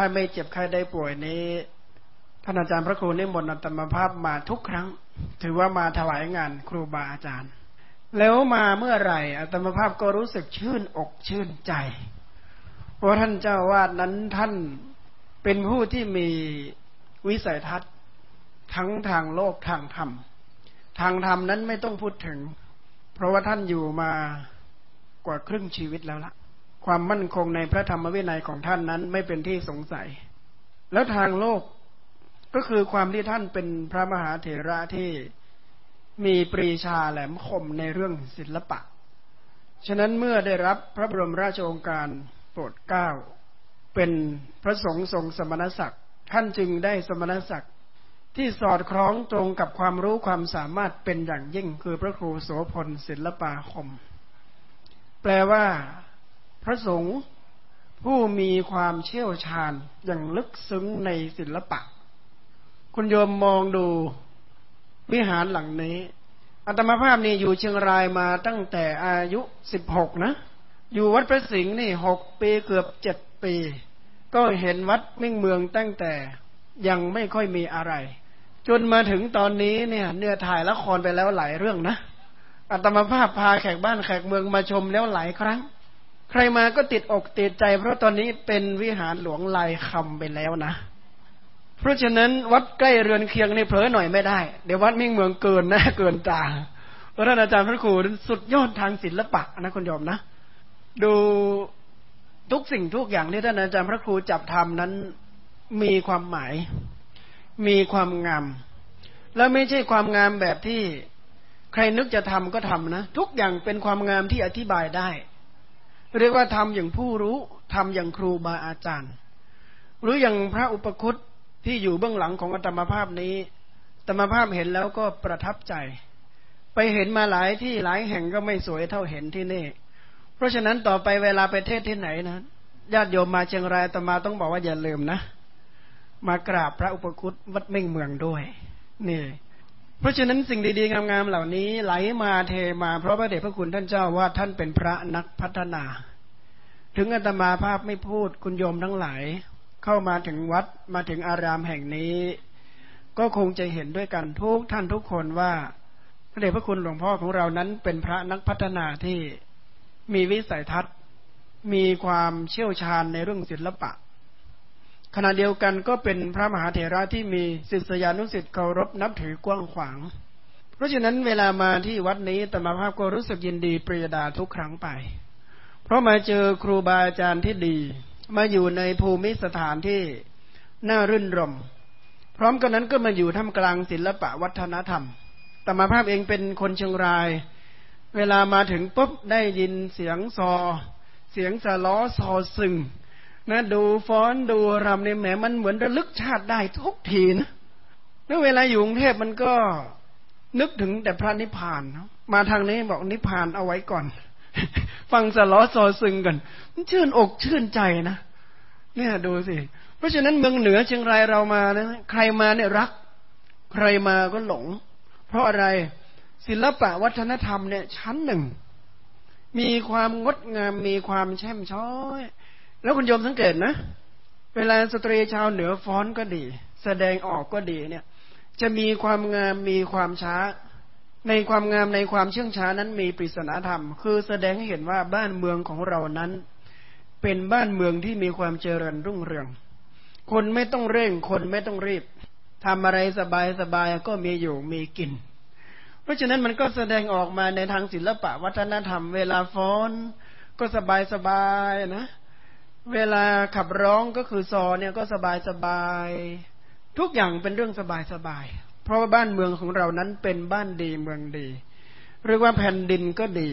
ถ้าไม่เจ็บใครได้ป่วยนี้ท่านอาจารย์พระครูนิมนต์อัตมภาพมาทุกครั้ง ถือว่ามาถวายงานครูบาอาจารย์ แล้วมาเมื่อไหร่อัตมภาพก็รู้สึกชื่นอกชื่นใจ เพราะท่านเจ้าวาดนั้นท่านเป็นผู้ที่มีวิสัยทัศน์ ทั้งทางโลกทางธรรม ทางธรรมนั้นไม่ต้องพูดถึง เพราะว่าท่านอยู่มากว่าครึ่งชีวิตแล้วละ ความมั่นคงในพระธรรมวินัยของท่านนั้นไม่เป็นที่สงสัย แล้วทางโลกก็คือความที่ท่านเป็นพระมหาเถระที่มีปรีชาแหลมคมในเรื่องศิลปะ ฉะนั้นเมื่อได้รับพระบรมราชโองการโปรดเกล้า เป็นพระสงฆ์ทรงสมณศักดิ์ ท่านจึงได้สมณศักดิ์ที่สอดคล้องตรงกับความรู้ความสามารถเป็นอย่างยิ่งคือพระครูโสพลศิลปาคม แปลว่า พระสงฆ์ผู้มีความเชี่ยวชาญอย่างลึกซึ้งในศิลปะ คุณโยมมองดูวิหารหลังนี้อัตมาภาพนี่อยู่เชียงรายมาตั้งแต่อายุสิบหกนะ อยู่วัดพระสิงห์นี่หกปีเกือบเจ็ดปี ก็เห็นวัดมิ่งเมืองตั้งแต่ยังไม่ค่อยมีอะไร จนมาถึงตอนนี้เนี่ยเนื้อถ่ายละครไปแล้วหลายเรื่องนะอัตมาภาพพาแขกบ้านแขกเมืองมาชมแล้วหลายครั้ง ใครมาก็ติดอกติดใจ เพราะตอนนี้เป็นวิหารหลวงลายคำไปแล้วนะ เพราะฉะนั้นวัดใกล้เรือนเคียงในเผลอหน่อยไม่ได้ เดี๋ยววัดมิ่งเมืองเกินนะเกินตาพระท่านอาจารย์พระครูสุดยอดทางศิลปะนะคุณโยมนะ ดูทุกสิ่งทุกอย่างที่ท่านอาจารย์พระครูจับทำนั้นมีความหมาย มีความงาม และไม่ใช่ความงามแบบที่ใครนึกจะทำก็ทำนะ ทุกอย่างเป็นความงามที่อธิบายได้ เรียกว่าทำอย่างผู้รู้ทำอย่างครูบาอาจารย์ หรืออย่างพระอุปคุตที่อยู่เบื้องหลังของอัตมภาพนี้อัตมภาพเห็นแล้วก็ประทับใจ ไปเห็นมาหลายที่หลายแห่งก็ไม่สวยเท่าเห็นที่นี่ เพราะฉะนั้นต่อไปเวลาไปเทศที่ไหนนะญาติโยมมาเชียงรายตมาต้องบอกว่าอย่าลืมนะ มากราบพระอุปคุตวัดเม่งเมืองด้วยนี่ เพราะฉะนั้นสิ่งดีๆงามๆเหล่านี้ไหลมาเทมา เพราะพระเดชพระคุณท่านเจ้าว่าท่านเป็นพระนักพัฒนา ถึงอาตมาภาพไม่พูดคุณโยมทั้งหลาย เข้ามาถึงวัดมาถึงอารามแห่งนี้ ก็คงจะเห็นด้วยกันทุกท่านทุกคนว่าพระเดชพระคุณหลวงพ่อของเรานั้นเป็นพระนักพัฒนาที่มีวิสัยทัศน์ มีความเชี่ยวชาญในเรื่องศิลปะ ขณะเดียวกันก็เป็นพระมหาเถระที่มีศิษยานุศิษย์เคารพนับถือกว้างขวาง เพราะฉะนั้นเวลามาที่วัดนี้ตมาภาพก็รู้สึกยินดีปรียดาทุกครั้งไป เพราะมาเจอครูบาอาจารย์ที่ดี มาอยู่ในภูมิสถานที่น่ารื่นรม พร้อมกันนั้นก็มาอยู่ท่ามกลางศิลปะวัฒนธรรมตมาภาพเองเป็นคนเชียงราย เวลามาถึงปุ๊บได้ยินเสียงซอ เสียงสล้อซอซึง นะดูฟ้อนดูรำเนี่ยแหมมันเหมือนระลึกชาติได้ทุกทีนะแล้วเวลาอยู่กรุงเทพมันก็นึกถึงแต่พระนิพพานมาทางนี้บอกนิพพานเอาไว้ก่อน ฟังสล้อซอซึงกันมันชื่นอกชื่นใจนะเนี่ยดูสิเพราะฉะนั้นเมืองเหนือเชียงรายเรามานะใครมาเนี่ยรัก ใครมาก็หลง เพราะอะไรศิลปะวัฒนธรรมเนี่ยชั้นหนึ่ง มีความงดงามมีความแช่มช้อย แล้วคุณโยมสังเกตนะ เวลาสตรีชาวเหนือฟ้อนก็ดี แสดงออกก็ดีเนี่ย จะมีความงามมีความช้า ในความงามในความเชื่องช้านั้นมีปริศนาธรรม คือแสดงให้เห็นว่าบ้านเมืองของเรานั้น เป็นบ้านเมืองที่มีความเจริญรุ่งเรือง คนไม่ต้องเร่งคนไม่ต้องรีบทำอะไรสบายสบายก็มีอยู่มีกิน เพราะฉะนั้นมันก็แสดงออกมาในทางศิลปะวัฒนธรรม เวลาฟ้อนก็สบายสบายนะ เวลาขับร้องก็คือซอเนี่ยก็สบายสบาย ทุกอย่างเป็นเรื่องสบายสบาย เพราะว่าบ้านเมืองของเรานั้นเป็นบ้านดีเมืองดี เรียกว่าแผ่นดินก็ดี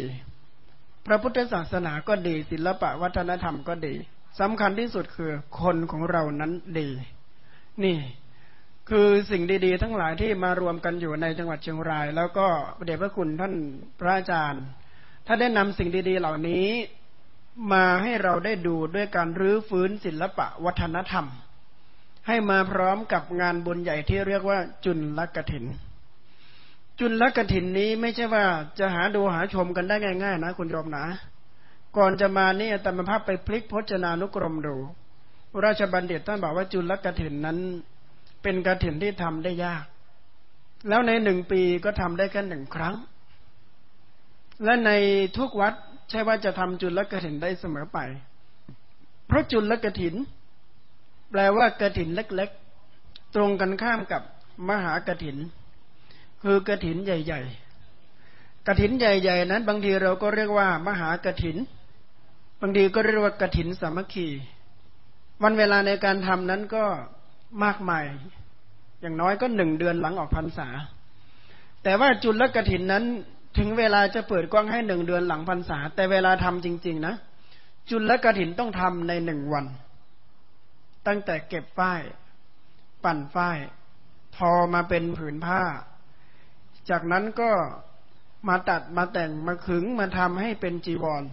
พระพุทธศาสนาก็ดี ศิลปะวัฒนธรรมก็ดีสำคัญที่สุดคือคนของเรานั้นดี นี่คือสิ่งดีๆ ทั้งหลายที่มารวมกันอยู่ในจังหวัดเชียงราย แล้วก็เดชพระคุณท่านพระอาจารย์ ถ้าได้นำสิ่งดีๆ เหล่านี้ มาให้เราได้ดูด้วยการรื้อฟื้นศิลปะวัฒนธรรม ให้มาพร้อมกับงานบุญใหญ่ที่เรียกว่าจุลลกถิน จุลลกถินนี้ไม่ใช่ว่าจะหาดูหาชมกันได้ง่าย ๆ นะคุณโยมนะ ก่อนจะมานี่ตมภาพไปพลิกพจนานุกรมดู ราชบัณฑิตท่านบอกว่าจุลกถินนั้น เป็นกถินที่ทำได้ยาก แล้วในหนึ่งปีก็ทำได้แค่หนึ่งครั้ง และในทุกวัด ใช่ว่าจะทำจุลกถินได้เสมอไป เพราะจุลกถิน แปลว่ากถินเล็กๆ ตรงกันข้ามกับมหากถิน คือกถินใหญ่ ๆกถินใหญ่ ๆ นั้น บางทีเราก็เรียกว่า มหากถิน บางทีก็เรียกว่ากถินสามัคคี วันเวลาในการทำนั้นก็มากมาย อย่างน้อยก็หนึ่งเดือนหลังออกพรรษา แต่ว่าจุลกถินนั้น ถึงเวลาจะเปิดกว้างให้หนึ่งเดือนหลังพรรษา แต่เวลาทำจริง ๆ นะ จุลกระถินต้องทำในหนึ่งวัน ตั้งแต่เก็บฝ้าย ปั่นฝ้าย ทอมาเป็นผืนผ้า จากนั้นก็มาตัดมาแต่งมาขึงมาทำให้เป็นจีวร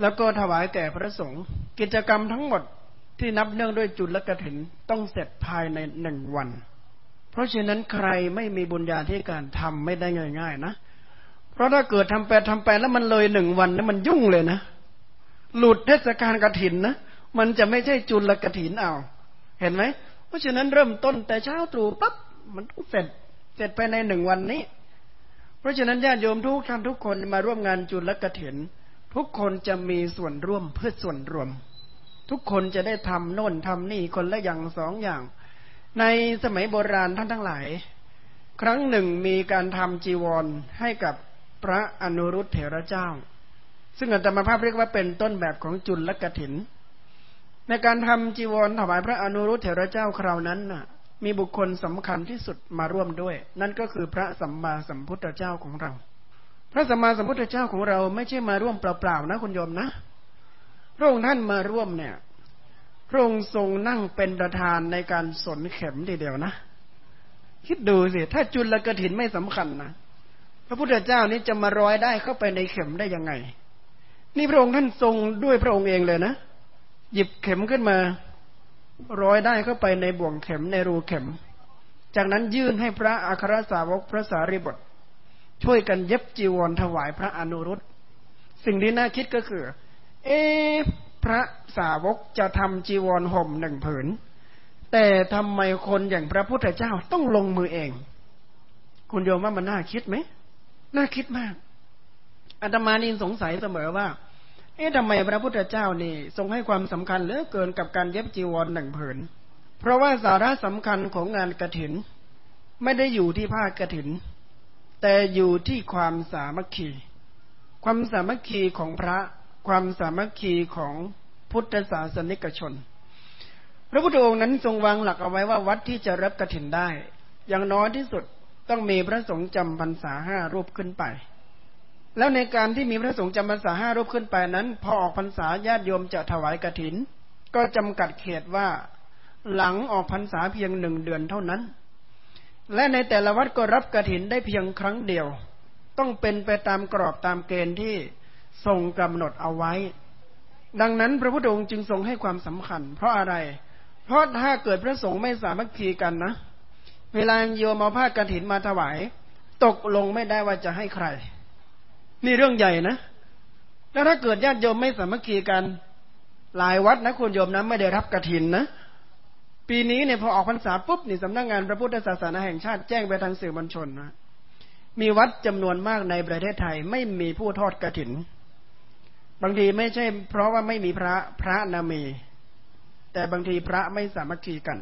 แล้วก็ถวายแก่พระสงฆ์กิจกรรมทั้งหมดที่นับเนื่องด้วยจุลกระถินต้องเสร็จภายในหนึ่งวัน เพราะฉะนั้นใครไม่มีบุญญาธิการทำไม่ได้ง่ายๆนะ ราะถ้าเกิดทำไปทำไปแล้วมันเลยหนึ่งวันนั้นมันยุ่งเลยนะ หลุดเทศกาลกรถินนะมันจะไม่ใช่จุลกรถินเอาเห็นไหมเพราะฉะนั้นเริ่มต้นแต่เช้าตรู่ปั๊บมันต้องเสร็จเสร็จไปในหนึ่งวันนี้ เพราะฉะนั้นญาติโยมทุกท่านทุกคนมาร่วมงานจุลกรถิน ทุกคนจะมีส่วนร่วมเพื่อส่วนรวม ทุกคนจะได้ทำโน่นทำนี่คนละอย่างสองอย่าง ในสมัยโบราณท่านทั้งหลาย ครั้งหนึ่งมีการทำจีวรให้กับ พระอนุรุตเถระเจ้า ซึ่งอาตมาภาพเรียกว่าเป็นต้นแบบของจุลและกถิน ในการทำจีวรถวายพระอนุรุตเถระเจ้าคราวนั้นน่ะ มีบุคคลสำคัญที่สุดมาร่วมด้วย นั่นก็คือพระสัมมาสัมพุทธเจ้าของเรา พระสัมมาสัมพุทธเจ้าของเราไม่ใช่มาร่วมเปล่าๆนะคุณโยมนะพระองค์ท่านมาร่วมเนี่ยพระองค์ทรงนั่งเป็นประธานในการสนเข็มทีเดียวนะ คิดดูสิ ถ้าจุลกระถินไม่สำคัญนะ พระพุทธเจ้านี้จะมาร้อยได้เข้าไปในเข็มได้ยังไง นี่พระองค์ท่านทรงด้วยพระองค์เองเลยนะ หยิบเข็มขึ้นมา ร้อยได้เข้าไปในบ่วงเข็มในรูเข็ม จากนั้นยื่นให้พระอัครสาวกพระสารีบุตรช่วยกันเย็บจีวรถวายพระอนุรุตสิ่งที่น่าคิดก็คือ เอพระสาวกจะทำจีวรห่มหนึ่งผืน แต่ทำไมคนอย่างพระพุทธเจ้าต้องลงมือเอง คุณโยมว่ามันน่าคิดไหม น่าคิดมากอาตมานินสงสัยเสมอว่า เอ๊ะทำไมพระพุทธเจ้านี่ ทรงให้ความสำคัญเหลือเกินกับการเย็บจีวรหนึ่งผืน เพราะว่าสาระสำคัญของงานกระถิน ไม่ได้อยู่ที่ผ้ากระถิน แต่อยู่ที่ความสามัคคี ความสามัคคีของพระ ความสามัคคีของพุทธศาสนิกชน พระพุทธองค์นั้นทรงวางหลักเอาไว้ว่าวัดที่จะรับกระถินได้ อย่างน้อยที่สุด ต้องมีพระสงฆ์จำพรรษาห้ารูปขึ้นไป แล้วในการที่มีพระสงฆ์จำพรรษาห้ารูปขึ้นไปนั้น พอออกพรรษาญาติโยมจะถวายกระถิน ก็จำกัดเขตว่าหลังออกพรรษาเพียงหนึ่งเดือนเท่านั้น และในแต่ละวัดก็รับกระถินได้เพียงครั้งเดียว ต้องเป็นไปตามกรอบตามเกณฑ์ที่ทรงกำหนดเอาไว้ ดังนั้นพระพุทธองค์จึงทรงให้ความสำคัญ เพราะอะไร เพราะถ้าเกิดพระสงฆ์ไม่สามัคคีกันนะ เวลาโยมเอาผ้ากรถินมาถวาย ตกลงไม่ได้ว่าจะให้ใคร นี่เรื่องใหญ่นะ แล้วถ้าเกิดญาติโยมไม่สามัคคีกัน หลายวัดนะคุณโยมนะไม่ได้รับกรถินนะ ปีนี้เนี่ยพอออกพรรษาปุ๊บนี่สำนักงงานพระพุทธศาสนาแห่งชาติแจ้งไปทางสื่อมวลชนนะมีวัดจำนวนมากในประเทศไทยไม่มีผู้ทอดกรถิน บางทีไม่ใช่ เพราะว่าไม่มีพระพระนามี แต่บางทีพระไม่สามัคคีกัน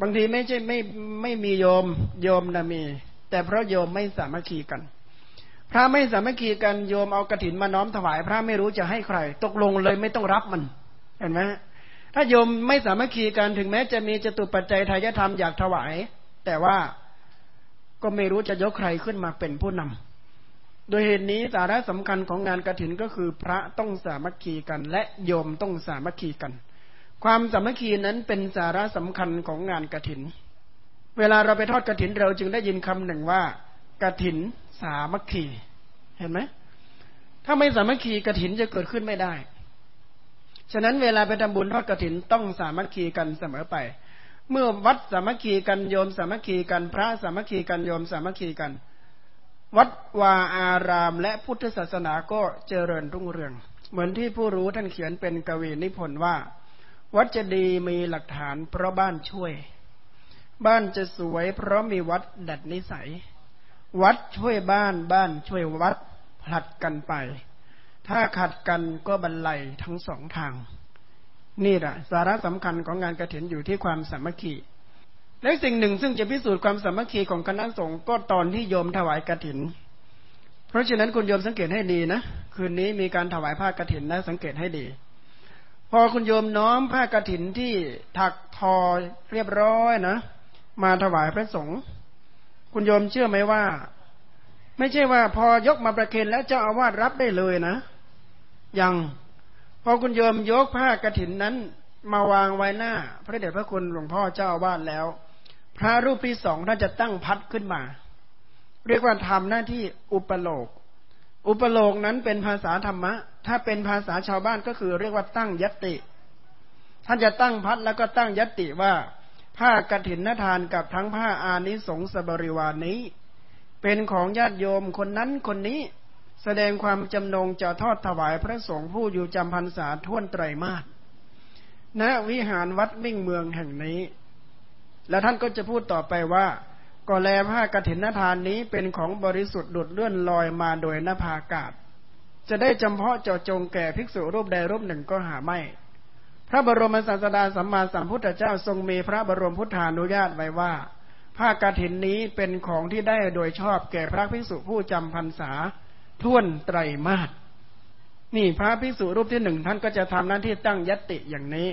บางทีไม่ใช่ไม่ไม่มีโยมโยมนามี แต่เพราะโยมไม่สามัคคีกัน พระไม่สามัคคีกันโยมเอากระถินมาน้อมถวาย พระไม่รู้จะให้ใคร ตกลงเลยไม่ต้องรับมัน เห็นไหมถ้าโยมไม่สามัคคีกันถึงแม้จะมีจตุปัจจัยทายธรรมอยากถวาย แต่ว่าก็ไม่รู้จะยกใครขึ้นมาเป็นผู้นำโดยเหตุนี้สาระสำคัญของงานกระถินก็คือ พระต้องสามัคคีกัน และโยมต้องสามัคคีกัน ความสามัคคีนั้นเป็นสาระสำคัญของงานกระถิน เวลาเราไปทอดกระถินเราจึงได้ยินคำหนึ่งว่ากระถินสามัคคี เห็นไหมถ้าไม่สามัคคีกระถินจะเกิดขึ้นไม่ได้ ฉะนั้นเวลาไปทำบุญทอดกระถินต้องสามัคคีกันเสมอไป เมื่อวัดสามัคคีกันโยมสามัคคีกันพระสามัคคีกันโยมสามัคคีกัน วัดวาอาราม และพุทธศาสนาก็เจริญรุ่งเรือง เหมือนที่ผู้รู้ท่านเขียนเป็นกวีนิพนธ์ว่า วัดจะดีมีหลักฐานเพราะบ้านช่วย บ้านจะสวยเพราะมีวัดดัดนิสัย วัดช่วยบ้านบ้านช่วยวัดผลัดกันไป ถ้าขัดกันก็บรรลัยทั้งสองทาง นี่แหละสาระสำคัญของงานกระถินอยู่ที่ความสามัคคีและสิ่งหนึ่งซึ่งจะพิสูจน์ความสามัคคีของคณะสงฆ์ก็ตอนที่โยมถวายกระถิน เพราะฉะนั้นคุณโยมสังเกตให้ดีนะ คืนนี้มีการถวายผ้ากระถินนะสังเกตให้ดี พอคุณโยมน้อมผ้ากระถินที่ถักทอเรียบร้อยนะ มาถวายพระสงฆ์คุณโยมเชื่อไหมว่า ไม่ใช่ว่าพอยกมาประเคนแล้วเจ้าอาวาสรับได้เลยนะ ยังพอคุณโยมยกผ้ากระถินนั้น มาวางไว้หน้า พระเดชพระคุณหลวงพ่อเจ้าอาวาสแล้ว พระรูปที่สองท่านจะตั้งพัดขึ้นมา เรียกว่าทำหน้าที่อุปโลก อุปโลกนั้นเป็นภาษาธรรมะ ถ้าเป็นภาษาชาวบ้านก็คือเรียกว่าตั้งยติ ท่านจะตั้งพัดแล้วก็ตั้งยติว่า ผ้ากฐินนทานกับทั้งผ้าอานิสงสบริวารนนี้ เป็นของญาติโยมคนนั้นคนนี้ แสดงความจำนงจะทอดถวายพระสงฆ์ผู้อยู่จำพรรษาท่วนไตรมาสณวิหารวัดมิ่งเมืองแห่งนี้ แล้วท่านก็จะพูดต่อไปว่า ก็แลผ้ากฐินทานนี้เป็นของบริสุทธิ์ดุดเลื่อนลอยมาโดยนภาอากาศ จะได้จำเพาะเจาะจงแก่ภิกษุรูปใดรูปหนึ่งก็หาไม่ พระบรมศาสดาสัมมาสัมพุทธเจ้าทรงมีพระบรมพุทธานุญาตไว้ว่าผ้ากฐินนี้เป็นของที่ได้โดยชอบแก่พระภิกษุผู้จำพรรษาท่วนไตรมาสนี่พระภิกษุรูปที่หนึ่งท่านก็จะทำหน้าที่ตั้งยติอย่างนี้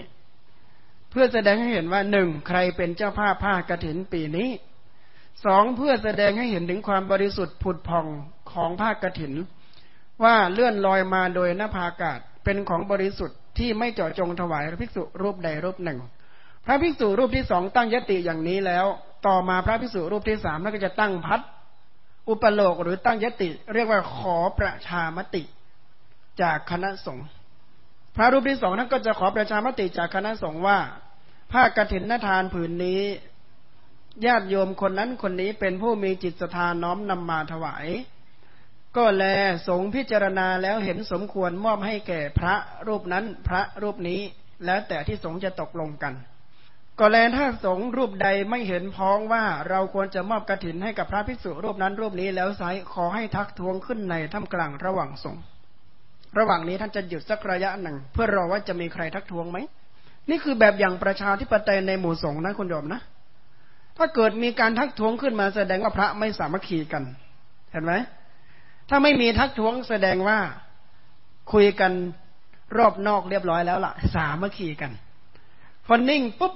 เพื่อแสดงให้เห็นว่าหนึ่งใครเป็นเจ้าภาพผ้ากรถินปีนี้ สองเพื่อแสดงให้เห็นถึงความบริสุทธิ์ผุดผ่องของผ้ากรถิน ว่าเลื่อนลอยมาโดยนภาอากาศเป็นของบริสุทธิ์ที่ไม่เจาะจงถวายพระภิกษุรูปใดรูปหนึ่ง พระภิกษุรูปที่สองตั้งยติอย่างนี้แล้ว ต่อมาพระภิกษุรูปที่สามนั่นก็จะตั้งพัดอุปโลกหรือตั้งยติ เรียกว่าขอประชามติจากคณะสงฆ์พระรูปที่สองนั้นก็จะขอประชามติจากคณะสงฆ์ว่าผ้ากฐินนทานผืนนี้ ญาติโยมคนนั้นคนนี้เป็นผู้มีจิตสถานน้อมนำมาถวาย ก็แลสงพิจารณาแล้วเห็นสมควรมอบให้แก่พระรูปนั้นพระรูปนี้ แล้วแต่ที่สงจะตกลงกัน ก็แลถ้าสงรูปใดไม่เห็นพ้องว่าเราควรจะมอบกระถินให้กับพระภิกษุรูปนั้นรูปนี้แล้วไซขอให้ทักท้วงขึ้นในท่ามกลางระหว่างสงระหว่างนี้ท่านจะหยุดสักระยะหนึ่ง เพื่อรอว่าจะมีใครทักท้วงไหมนี่คือแบบอย่างประชาธิปไตยในหมู่สงฆ์นะคุณโยมนะ ถ้าเกิดมีการทักท้วงขึ้นมาแสดงว่าพระไม่สามัคคีกัน เห็นไหมถ้าไม่มีทักท้วงแสดงว่าคุยกันรอบนอกเรียบร้อยแล้วล่ะ สามัคคีกันพอนิ่งปุ๊บ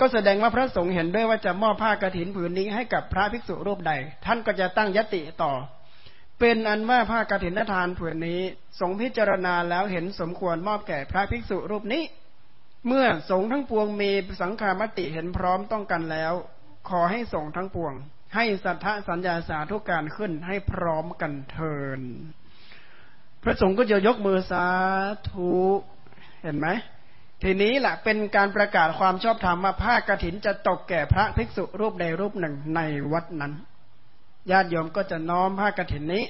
ก็แสดงว่าพระสงฆ์เห็นด้วยว่าจะมอบผ้ากรถินผืนนี้ให้กับพระภิกษุรูปใด ท่านก็จะตั้งยติต่อ เป็นอันว่าผ้ากรถินทานผืนนี้สงพิจารณาแล้วเห็นสมควรมอบแก่พระภิกษุรูปนี้ เมื่อสงทั้งปวงมีสังขามติเห็นพร้อมต้องกันแล้ว ขอให้ส่งทั้งปวง ให้สัทธสัญญาสาธุการขึ้นให้พร้อมกันเทิน พระสงฆ์ก็จะยกมือสาธุเห็นไหมทีนี้แหละเป็นการประกาศความชอบธรรมว่าผ้ากรถินจะตกแก่พระภิกษุรูปใดรูปหนึ่งในวัดนั้นญาติโยมก็จะน้อมผ้ากรถินนี้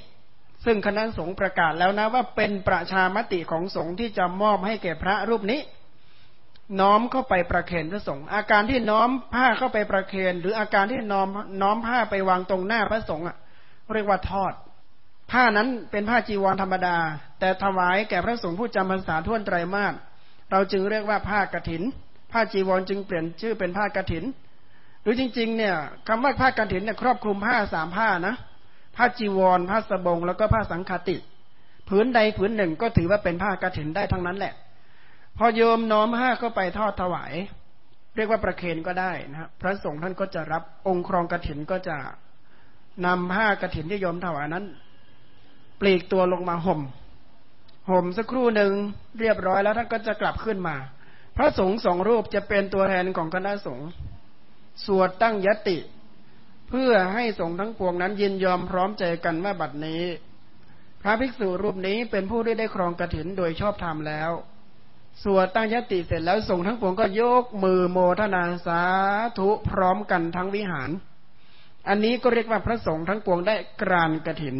ซึ่งคณะสงฆ์ประกาศแล้วนะว่าเป็นประชามติของสงฆ์ที่จะมอบให้แก่พระรูปนี้ น้อมเข้าไปประเคนพระสงฆ์อาการที่น้อมผ้าเข้าไปประเคนหรืออาการที่น้อมน้อมผ้าไปวางตรงหน้าพระสงฆ์อะเรียกว่าทอด ผ้านั้นเป็นผ้าจีวรธรรมดา แต่ถวายแก่พระสงฆ์ผู้จำพรรษาท่วนไตรมาสเราจึงเรียกว่าผ้ากรถิน ผ้าจีวรจึงเปลี่ยนชื่อเป็นผ้ากรถิน หรือจริง ๆ เนี่ยคำว่าผ้ากรถินเนี่ยครอบคลุมผ้าสามผ้านะผ้าจีวรผ้าสบงแล้วก็ผ้าสังฆติ ผืนใดผืนหนึ่งก็ถือว่าเป็นผ้ากรถินได้ทั้งนั้นแหละ พอโยมน้อมห้าเข้าไปทอดถวาย เรียกว่าประเคนก็ได้นะครับพระสงฆ์ท่านก็จะรับองค์ครองกระถินก็จะนำผ้ากระถินที่โยมถวายนั้น ปลีกตัวลงมาห่มห่มสักครู่หนึ่งเรียบร้อยแล้วท่านก็จะกลับขึ้นมา พระสงฆ์สองรูปจะเป็นตัวแทนของคณะสงฆ์สวดตั้งยติ เพื่อให้สงฆ์ทั้งปวงนั้นยินยอมพร้อมใจกันว่าบัดนี้ พระภิกษุรูปนี้เป็นผู้ที่ได้ครองกระถินโดยชอบธรรมแล้ว สวดตั้งยติเสร็จแล้วส่งทั้งปวงก็ยกมือโมทนาสาธุพร้อมกันทั้งวิหาร อันนี้ก็เรียกว่าพระสงฆ์ทั้งปวงได้กรานกระถิน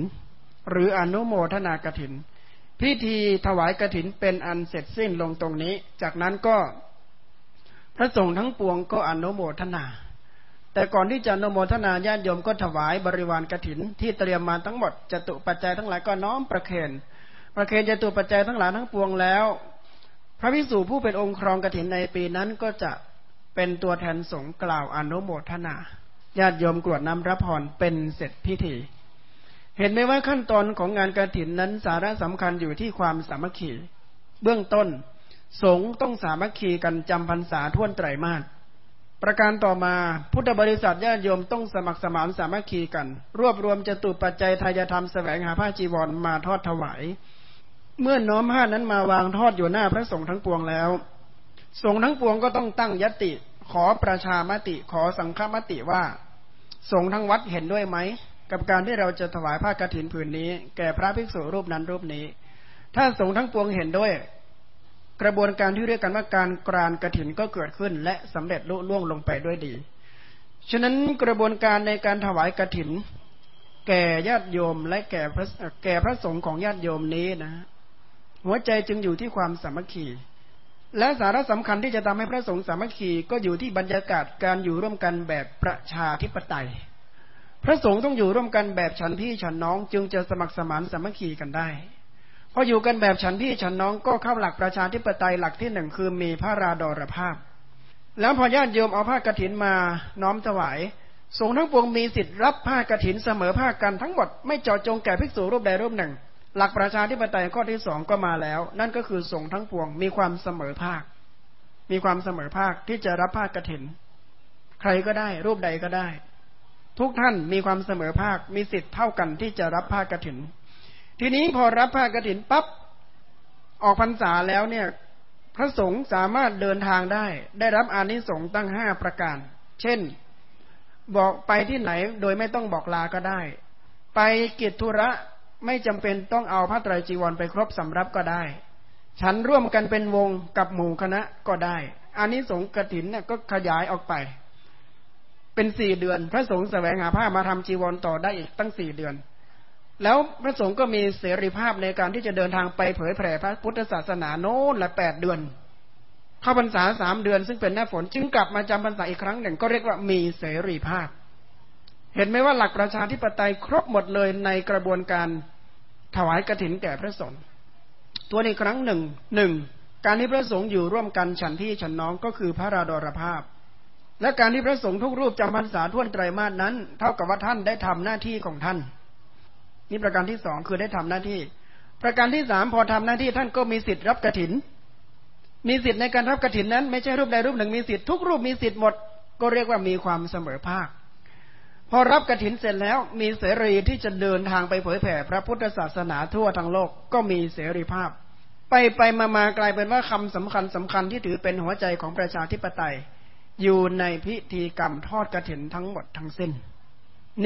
หรืออนุโมทนากระถิน พิธีถวายกระถินเป็นอันเสร็จสิ้นลงตรงนี้ จากนั้นก็ พระสงฆ์ทั้งปวงก็อนุโมทนา แต่ก่อนที่จะอนุโมทนาญาติโยมก็ถวายบริวารกระถิน ที่เตรียมมาทั้งหมดจตุปัจจัยทั้งหลายก็น้อมประเคนประเคนจตุปัจจัยทั้งหลายทั้งปวงแล้ว พระพิสุผู้เป็นองค์ครองกรถินในปีนั้นก็จะเป็นตัวแทนสงกล่าวอนุโมทนาญาติโยมกรวดน้ำรับพรเป็นเสร็จพิธี เห็นไหมว่าขั้นตอนของงานกรถินนั้นสาระสำคัญอยู่ที่ความสามัคคี เบื้องต้น สงต้องสามัคคีกันจำพรรษาท่วนไตรมาสประการต่อมาพุทธบริษัทญาติโยมต้องสมัครสมานสามัคคีกัน รวบรวมจตุปัจจัยทายธรรมแสวงหาผ้าจีวรมาทอดถวาย เมื่อน้อมผ้านั้นมาวางทอดอยู่หน้าพระสงฆ์ทั้งปวงแล้ว สงฆ์ทั้งปวงก็ต้องตั้งยติ ขอประชามติ ขอสังฆมติว่า สงฆ์ทั้งวัดเห็นด้วยไหม กับการที่เราจะถวายผ้ากฐินผืนนี้ แก่พระภิกษุรูปนั้นรูปนี้ ถ้าสงฆ์ทั้งปวงเห็นด้วย กระบวนการที่เรียกกันว่าการกรานกฐินก็เกิดขึ้น และสำเร็จลุล่วงลงไปด้วยดี ฉะนั้นกระบวนการในการถวายกฐิน แก่ญาติโยมและแก่พระแก่พระสงฆ์ของญาติโยมนี้นะ หัวใจจึงอยู่ที่ความสามัคคี และสาระสำคัญที่จะทำให้พระสงฆ์สามัคคีก็อยู่ที่บรรยากาศการอยู่ร่วมกันแบบประชาธิปไตย พระสงฆ์ต้องอยู่ร่วมกันแบบฉันพี่ฉันน้อง จึงจะสมัครสมานสามัคคีกันได้พออยู่กันแบบฉันพี่ฉันน้องก็เข้าหลักประชาธิปไตยหลักที่หนึ่งคือมีพระราดรภาพ แล้วพอญาติโยมเอาผ้ากรถินมาน้อมถวายสงฆ์ทั้งปวงมีสิทธิ์รับผ้ากรถินเสมอผ้ากันทั้งหมดไม่เจาะจงแก่ภิกษุรูปใดรูปหนึ่ง หลักประชาธิปไตยข้อที่สองก็มาแล้ว นั่นก็คือสงฆ์ทั้งปวงมีความเสมอภาค มีความเสมอภาคที่จะรับผ้ากฐิน ใครก็ได้ รูปใดก็ได้ ทุกท่านมีความเสมอภาค มีสิทธิ์เท่ากันที่จะรับผ้ากฐิน ทีนี้พอรับผ้ากฐินปั๊บออกพรรษาแล้วเนี่ย พระสงฆ์สามารถเดินทางได้ ได้รับอานิสงส์ตั้งห้าประการ เช่น บอกไปที่ไหนโดยไม่ต้องบอกลาก็ได้ ไปกิจธุระ ไม่จำเป็นต้องเอาผ้าไตรจีวรไปครบสำรับก็ได้ ฉันร่วมกันเป็นวงกับหมู่คณะก็ได้อันนี้สงกระถินเนี่ยก็ขยายออกไป เป็นสี่เดือน พระสงฆ์แสวงหาผ้ามาทำจีวรต่อได้อีกตั้งสี่เดือน แล้วพระสงฆ์ก็มีเสรีภาพในการที่จะเดินทางไปเผยแผ่พระพุทธศาสนาโน้นละแปดเดือนเข้าพรรษาสามเดือนซึ่งเป็นหน้าฝนจึงกลับมาจำพรรษาอีกครั้งหนึ่งก็เรียกว่ามีเสรีภาพ เห็นไหมว่าหลักประชาธิปไตยครบหมดเลยในกระบวนการ ถวายกระถินแก่พระสงฆ์ตัวในครั้งหนึ่งหนึ่งการที่พระสงฆ์อยู่ร่วมกันฉันพี่ฉันน้องก็คือพระราดรภาพ และการที่พระสงฆ์ทุกรูปจำพรรษาท่วนไตรมาสนั้น เท่ากับว่าท่านได้ทำหน้าที่ของท่าน นี่ประการที่สองคือได้ทำหน้าที่ ประการที่สามพอทำหน้าที่ท่านก็มีสิทธิ์รับกระถิน มีสิทธิ์ในการรับกระถินนั้น ไม่ใช่รูปใดรูปหนึ่งมีสิทธิ์ทุกรูปมีสิทธิ์หมด ก็เรียกว่ามีความเสมอภาค พอรับกระถินเสร็จแล้วมีเสรีที่จะเดินทางไปเผยแผ่พระพุทธศาสนาทั่วทั้งโลกก็มีเสรีภาพ ไปไปมามากลายเป็นว่าคำสำคัญสำคัญที่ถือเป็นหัวใจของประชาธิปไตย อยู่ในพิธีกรรมทอดกระถินทั้งหมดทั้งสิ้น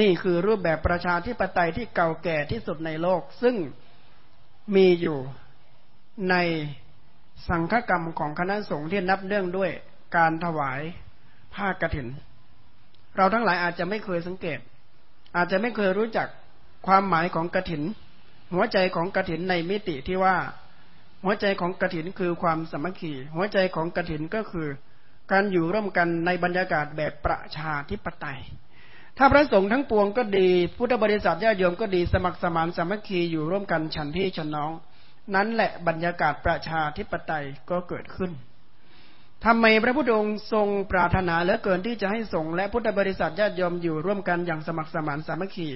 นี่คือรูปแบบประชาธิปไตยที่เก่าแก่ที่สุดในโลก ซึ่งมีอยู่ในสังฆกรรมของคณะสงฆ์ที่นับเนื่องด้วยการถวายผ้ากระถิน เราทั้งหลายอาจจะไม่เคยสังเกต อาจจะไม่เคยรู้จักความหมายของกระถิน หัวใจของกระถินในมิติที่ว่า หัวใจของกระถินคือความสมัคคีหัวใจของกระถินก็คือ การอยู่ร่วมกันในบรรยากาศแบบประชาธิปไตย ถ้าพระสงฆ์ทั้งปวงก็ดี พุทธบริษัทญาติโยมก็ดีสมัครสมานสมัคคีอยู่ร่วมกันฉันพี่ฉันน้อง นั้นแหละบรรยากาศประชาธิปไตยก็เกิดขึ้น ทำไมพระพุทธองค์ทรงปรารถนาเหลือเกินที่จะให้สงฆ์และพุทธบริษัทญาติโยมอยู่ร่วมกันอย่างสมัครสมานสามัคคี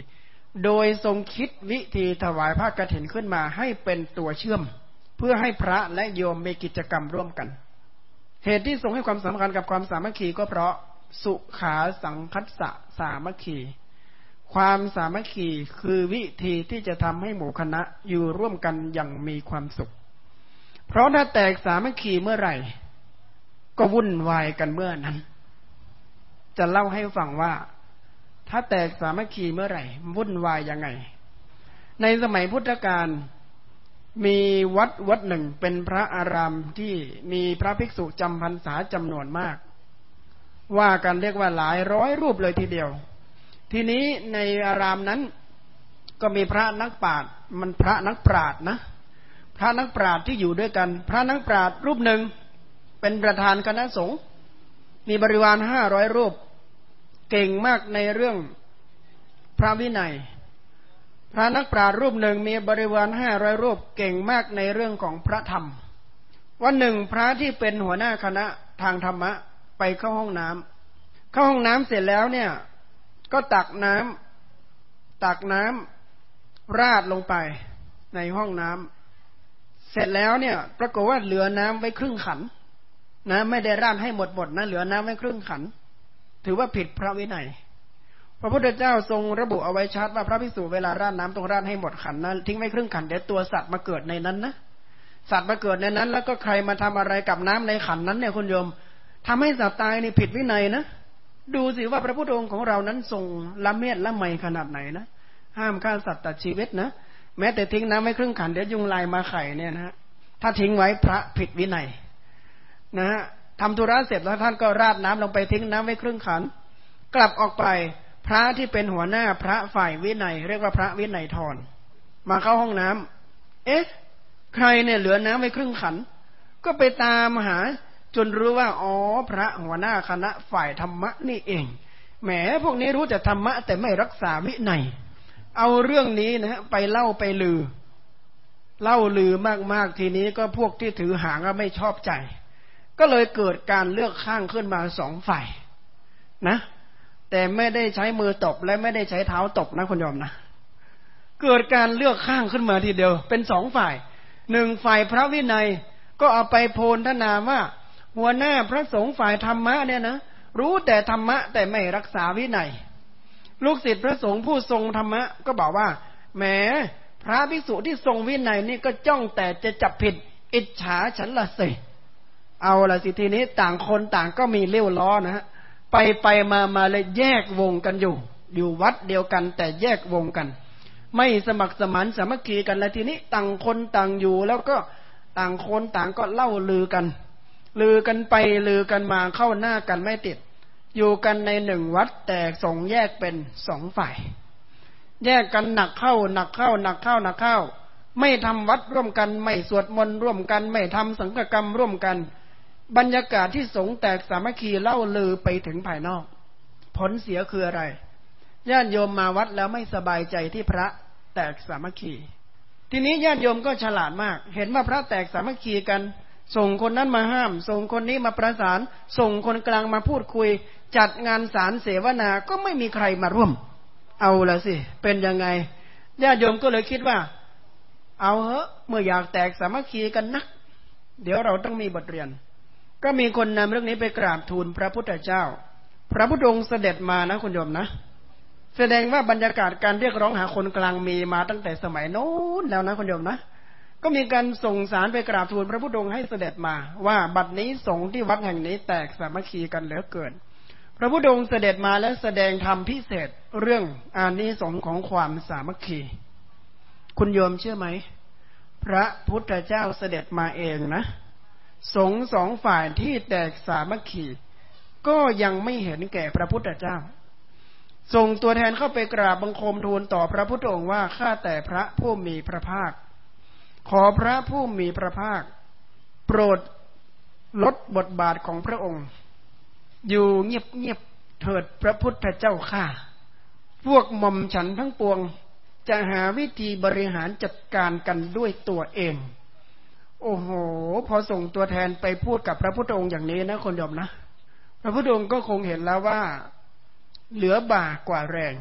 โดยทรงคิดวิธีถวายผ้ากฐินขึ้นมาให้เป็นตัวเชื่อม เพื่อให้พระและโยมมีกิจกรรมร่วมกัน เหตุที่ทรงให้ความสำคัญกับความสามัคคีก็เพราะสุขาสังคัสสะสามัคคี ความสามัคคีคือวิธีที่จะทำให้หมู่คณะอยู่ร่วมกันอย่างมีความสุข เพราะถ้าแตกสามัคคีเมื่อไหร่ ก็วุ่นวายกันเมื่อนั้น จะเล่าให้ฟังว่า ถ้าแตกสามัคคีเมื่อไหร่วุ่นวายยังไง ในสมัยพุทธกาลมีวัดวัดหนึ่งเป็นพระอารามที่มีพระภิกษุจำพรรษาจำนวนมาก ว่ากันเรียกว่าหลายร้อยรูปเลยทีเดียว ทีนี้ในอารามนั้นก็มีพระนักปราชญ์มันพระนักปราชญ์นะ พระนักปราชญ์ที่อยู่ด้วยกัน พระนักปราชญ์รูปหนึ่ง เป็นประธานคณะสงฆ์มีบริวารห้าร้อยรูป เก่งมากในเรื่องพระวินัย พระนักปราชญ์รูปหนึ่งมีบริวารห้าร้อยรูป เก่งมากในเรื่องของพระธรรม วันหนึ่งพระที่เป็นหัวหน้าคณะทางธรรมะไปเข้าห้องน้ำเข้าห้องน้ำเสร็จแล้วเนี่ย ก็ตักน้ำตักน้ำราดลงไปในห้องน้ำเสร็จแล้วเนี่ย ปรากฏว่าเหลือน้ำไว้ครึ่งขัน นะ ไม่ได้ราดให้หมดหมดนะเหลือน้ำไว้ครึ่งขัน ถือว่าผิดพระวินัยพระพุทธเจ้าทรงระบุเอาไว้ชัดว่าพระภิกษุเวลาราดน้ำต้องราดให้หมดขันนะทิ้งไว้ครึ่งขันเดี๋ยวตัวสัตว์มาเกิดในนั้นนะสัตว์มาเกิดในนั้น แล้วก็ใครมาทำอะไรกับน้ำในขันนั้นเนี่ยคุณโยมทำให้สัตว์ตายนี่ผิดวินัยนะดูสิว่าพระพุทธองค์ของเรานั้นทรงละเมียดละไมขนาดไหนนะห้ามฆ่าสัตว์ตัดชีวิตนะแม้แต่ทิ้งน้ำไว้ครึ่งขันเดี๋ยวยุงลายมาไข่เนี่ยนะถ้าทิ้งไว้พระผิดวินัย นะฮะทำธุระเสร็จแล้วท่านก็ราดน้ำลงไปทิ้งน้ำไว้ครึ่งขัน กลับออกไปพระที่เป็นหัวหน้าพระฝ่ายวินัย เรียกว่าพระวินัยทรมาเข้าห้องน้ำเอ๊ะ ใครเนี่ยเหลือน้ำไว้ครึ่งขัน ก็ไปตามหาจนรู้ว่าอ๋อพระหัวหน้าคณะฝ่ายธรรมะนี่เองแหมพวกนี้รู้แต่ธรรมะ แต่ไม่รักษาวินัย เอาเรื่องนี้นะฮะไปเล่าไปลือ เล่าลือมากๆทีนี้ก็พวกที่ถือหางก็ไม่ชอบใจ ก็เลยเกิดการเลือกข้างขึ้นมาสองฝ่ายนะ แต่ไม่ได้ใช้มือตบและไม่ได้ใช้เท้าตบนะคุณยอมนะเกิดการเลือกข้างขึ้นมาทีเดียว เป็นสองฝ่ายหนึ่งฝ่ายพระวินัยก็เอาไปโพลทนาว่า หัวหน้าพระสงฆ์ฝ่ายธรรมะเนี่ยนะรู้แต่ธรรมะแต่ไม่รักษาวินัย ลูกศิษย์พระสงฆ์ผู้ทรงธรรมะก็บอกว่าแหมพระภิกษุที่ทรงวินัยนี่ก็จ้องแต่จะจับผิด อิจฉาฉันละสิ เอาละสิทีนี้ต่างคนต่างก็มีเลี้ยวล้อนะฮะไปไปมามาเลยแยกวงกันอยู่ อยู่วัดเดียวกันแต่แยกวงกัน ไม่สมัครสมานสามัคคีกันแล้วทีนี้ต่างคนต่างอยู่ แล้วก็ต่างคนต่างก็เล่าลือกัน ลือกันไปลือกันมาเข้าหน้ากันไม่ติด อยู่กันในหนึ่งวัดแต่สงแยกเป็นสองฝ่าย แยกกันหนักเข้าหนักเข้าหนักเข้าหนักเข้า ไม่ทำวัดร่วมกัน ไม่สวดมนต์ร่วมกัน ไม่ทำสังฆกรรมร่วมกัน บรรยากาศที่สงแตกสามัคคีเล่าลือไปถึงภายนอก ผลเสียคืออะไรญาติโยมมาวัดแล้วไม่สบายใจที่พระแตกสามัคคี ทีนี้ญาติโยมก็ฉลาดมาก เห็นว่าพระแตกสามัคคีกัน ส่งคนนั้นมาห้าม ส่งคนนี้มาประสาน ส่งคนกลางมาพูดคุย จัดงานสารเสวนา ก็ไม่มีใครมาร่วม เอาละสิ เป็นยังไง ญาติโยมก็เลยคิดว่า เอาเหอะ เมื่ออยากแตกสามัคคีกันนัก เดี๋ยวเราต้องมีบทเรียน ก็มีคนนำเรื่องนี้ไปกราบทูลพระพุทธเจ้า พระพุทธองค์เสด็จมานะคุณโยมนะ แสดงว่าบรรยากาศการเรียกร้องหาคนกลางมีมาตั้งแต่สมัยโน้นแล้วนะคุณโยมนะ ก็มีการส่งสารไปกราบทูลพระพุทธองค์ให้เสด็จมา ว่าบัดนี้สงฆ์ที่วัดแห่งนี้แตกสามัคคีกันเหลือเกิน พระพุทธองค์เสด็จมาแล้วแสดงธรรมพิเศษเรื่องอานิสงส์ของความสามัคคี คุณโยมเชื่อไหม พระพุทธเจ้าเสด็จมาเองนะ สงสองฝ่ายที่แตกสามัคคีก็ยังไม่เห็นแก่พระพุทธเจ้า ส่งตัวแทนเข้าไปกราบบังคมทูลต่อพระพุทธองค์ว่าข้าแต่พระผู้มีพระภาค ขอพระผู้มีพระภาค โปรดลดบทบาทของพระองค์ อยู่เงียบๆเถิดพระพุทธเจ้าข้าพวกหม่อมฉันทั้งปวง จะหาวิธีบริหารจัดการกันด้วยตัวเอง โอ้โห พอส่งตัวแทนไปพูดกับพระพุทธองค์อย่างนี้นะคนยอมนะ พระพุทธองค์ก็คงเห็นแล้วว่าเหลือบ่ากว่าแรง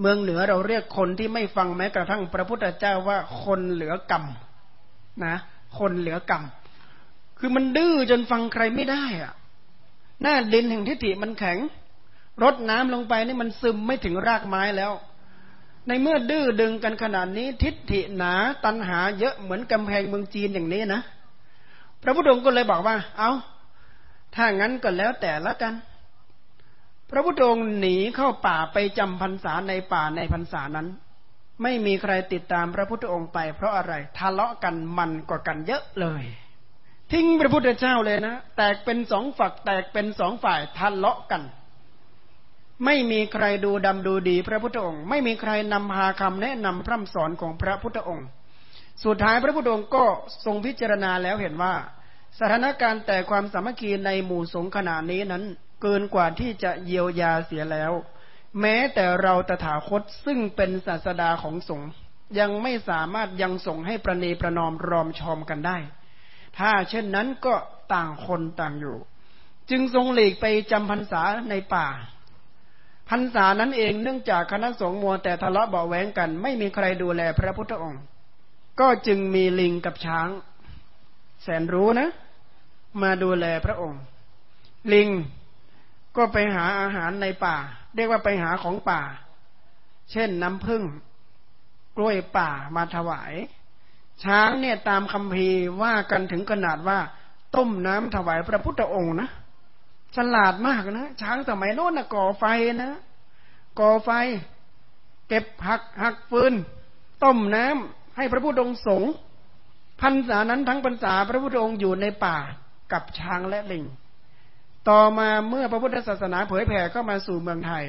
เมืองเหนือเราเรียกคนที่ไม่ฟังแม้กระทั่งพระพุทธเจ้าว่าคนเหลือกรรมนะ คนเหลือกรรม คือมันดื้อจนฟังใครไม่ได้อะหน้าดินแห่งทิฏฐิมันแข็งรดน้ำลงไปนี่มันซึมไม่ถึงรากไม้แล้ว ในเมื่อดื้อดึงกันขนาดนี้ ทิฏฐิหนาตันหาเยอะเหมือนกำแพงเมืองจีนอย่างนี้นะพระพุทธองค์ก็เลยบอกว่า เอาถ้างั้นก็แล้วแต่ละกัน พระพุทธองค์หนีเข้าป่าไปจำพรรษาในป่าในพรรษานั้น ไม่มีใครติดตามพระพุทธองค์ไป เพราะอะไรทะเลาะกันมันกว่ากันเยอะเลย ทิ้งพระพุทธเจ้าเลยนะแตกเป็นสองฝักแตกเป็นสองฝ่ายทะเลาะกัน ไม่มีใครดูดำดูดีพระพุทธองค์ ไม่มีใครนำพาคำแนะนำพร่ำสอนของพระพุทธองค์ สุดท้ายพระพุทธองค์ก็ทรงพิจารณาแล้วเห็นว่า สถานการณ์แต่ความสามัคคีในหมู่สงฆ์ขณะนี้นั้น เกินกว่าที่จะเยียวยาเสียแล้ว แม้แต่เราตถาคตซึ่งเป็นศาสดาของสงฆ์ยังไม่สามารถยังส่งให้ประนีประนอมรอมชอมกันได้ ถ้าเช่นนั้นก็ต่างคนต่างอยู่ จึงทรงหลีกไปจำพรรษาในป่า พรรษานั้นเองเนื่องจากคณะสงฆ์มัวแต่ทะเลาะเบาแหวงกัน ไม่มีใครดูแลพระพุทธองค์ ก็จึงมีลิงกับช้าง แสนรู้นะ มาดูแลพระองค์ ลิงก็ไปหาอาหารในป่า เรียกว่าไปหาของป่า เช่นน้ำผึ้งกล้วยป่ามาถวาย ช้างเนี่ยตามคำพีว่ากันถึงขนาดว่า ต้มน้ำถวายพระพุทธองค์นะ ฉลาดมากนะช้างสมัยโน้นนะก่อไฟนะก่อไฟ เก็บหักหักฟืน ต้มน้ำให้พระพุทธองค์สงพันษานั้นทั้งพรรษาพระพุทธองค์อยู่ในป่ากับช้างและลิง ต่อมาเมื่อพระพุทธศาสนาเผยแผ่เข้ามาสู่เมืองไทย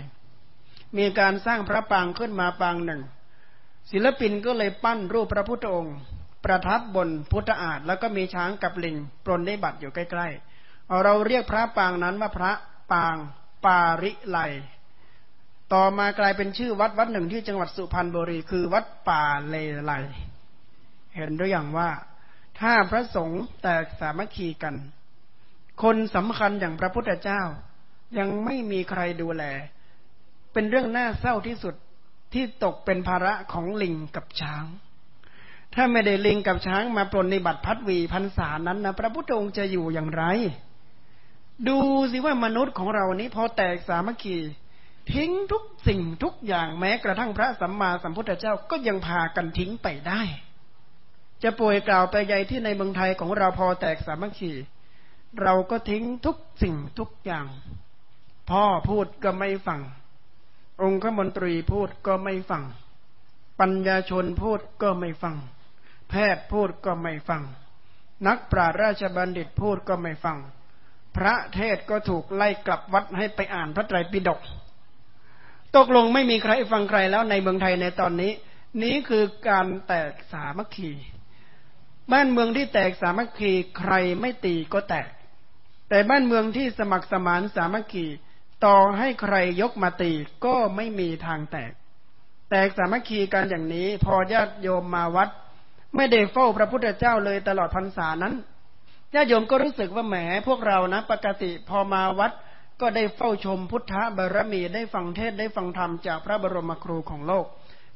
มีการสร้างพระปางขึ้นมาปางหนึ่ง ศิลปินก็เลยปั้นรูปพระพุทธองค์ ประทับบนพุทธอาฏแล้วก็มีช้างกับลิงปรนได้บัตรอยู่ใกล้ๆ เราเรียกพระปางนั้นว่าพระปางปาริไลต่อมากลายเป็นชื่อวัดวัดหนึ่งที่จังหวัดสุพรรณบุรีคือวัดป่าเลไลเห็นหรือยังว่า ถ้าพระสงฆ์แตกสามัคคีกัน คนสำคัญอย่างพระพุทธเจ้า ยังไม่มีใครดูแล เป็นเรื่องน่าเศร้าที่สุดที่ตกเป็นภาระของลิงกับช้าง ถ้าไม่ได้ลิงกับช้างมาปรนในบัตรพัดวีพันษานั้นนะพระพุทธองค์จะอยู่อย่างไร ดูสิว่ามนุษย์ของเรานี้พอแตกสามัคคีทิ้งทุกสิ่งทุกอย่างแม้กระทั่งพระสัมมาสัมพุทธเจ้าก็ยังพากันทิ้งไปได้ จะป่วยกล่าวไปใหญ่ที่ในเมืองไทยของเราพอแตกสามัคคีเราก็ทิ้งทุกสิ่งทุกอย่าง พ่อพูดก็ไม่ฟัง องค์ขมนตรีพูดก็ไม่ฟัง ปัญญาชนพูดก็ไม่ฟัง แพทย์พูดก็ไม่ฟัง นักปราชญ์ราชบัณฑิตพูดก็ไม่ฟัง พระเทศก็ถูกไล่กลับวัดให้ไปอ่านพระไตรปิฎกตกลงไม่มีใครฟังใครแล้วในเมืองไทยในตอนนี้ นี้คือการแตกสามัคคีบ้านเมืองที่แตกสามัคคีใครไม่ตีก็แตก แต่บ้านเมืองที่สมัครสมานสามัคคีต่อให้ใครยกมาตีก็ไม่มีทางแตก แตกสามัคคีกันอย่างนี้ พอญาติโยมมาวัด ไม่ได้เฝ้าพระพุทธเจ้าเลยตลอดพรรษานั้น ญาติโยมก็รู้สึกว่าแหมพวกเรานะปกติพอมาวัดก็ได้เฝ้าชมพุทธบารมีได้ฟังเทศได้ฟังธรรมจากพระบรมครูของโลก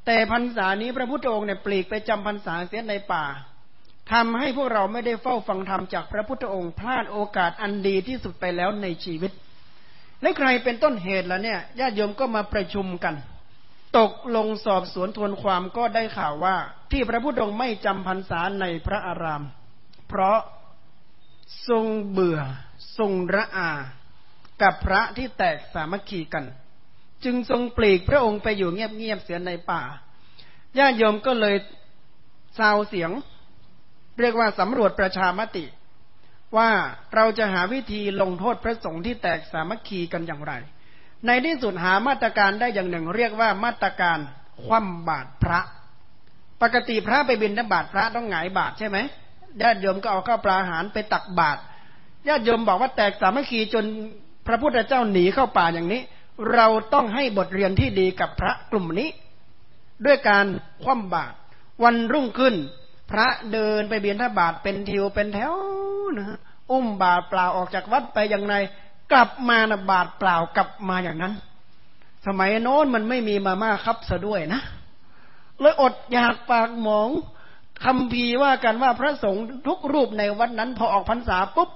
แต่พรรษานี้พระพุทธองค์เนี่ยปลีกไปจำพรรษาเสียในป่าทำให้พวกเราไม่ได้เฝ้าฟังธรรมจากพระพุทธองค์พลาดโอกาสอันดีที่สุดไปแล้วในชีวิต และใครเป็นต้นเหตุล่ะเนี่ยญาติโยมก็มาประชุมกัน ตกลงสอบสวนทวนความก็ได้ข่าวว่า ที่พระพุทธองค์ไม่จำพรรษาในพระอาราม เพราะ ทรงเบื่อ ทรงระอา กับพระที่แตกสามัคคีกัน จึงทรงปลีกพระองค์ไปอยู่เงียบๆเสียในป่าญาติโยมก็เลยซาวเสียง เรียกว่าสำรวจประชามติ ว่าเราจะหาวิธีลงโทษพระสงฆ์ที่แตกสามัคคีกันอย่างไร ในที่สุดหามาตรการได้อย่างหนึ่ง เรียกว่ามาตรการคว่ำบาตรพระ ปกติพระไปบินนบาตรพระต้องหงายบาตรใช่ไหม ญาติโยมก็เอาข้าวปลาอาหารไปตักบาตรญาติโยมบอกว่าแตกสามัคคีจนพระพุทธเจ้าหนีเข้าป่าอย่างนี้ เราต้องให้บทเรียนที่ดีกับพระกลุ่มนี้ ด้วยการคว่ำบาตรวันรุ่งขึ้น พระเดินไปเบียนทบาทเป็นทิวเป็นแถวนะอุ้มบาตรเปล่าออกจากวัดไปอย่างไรกลับมานะบาตรเปล่ากลับมาอย่างนั้น สมัยโน้นมันไม่มีมาม่าครับซะด้วยนะเลยอดอยากปากหมอง คำพีว่ากันว่าพระสงฆ์ทุกรูปในวัดนั้น พอออกพรรษาปุ๊บ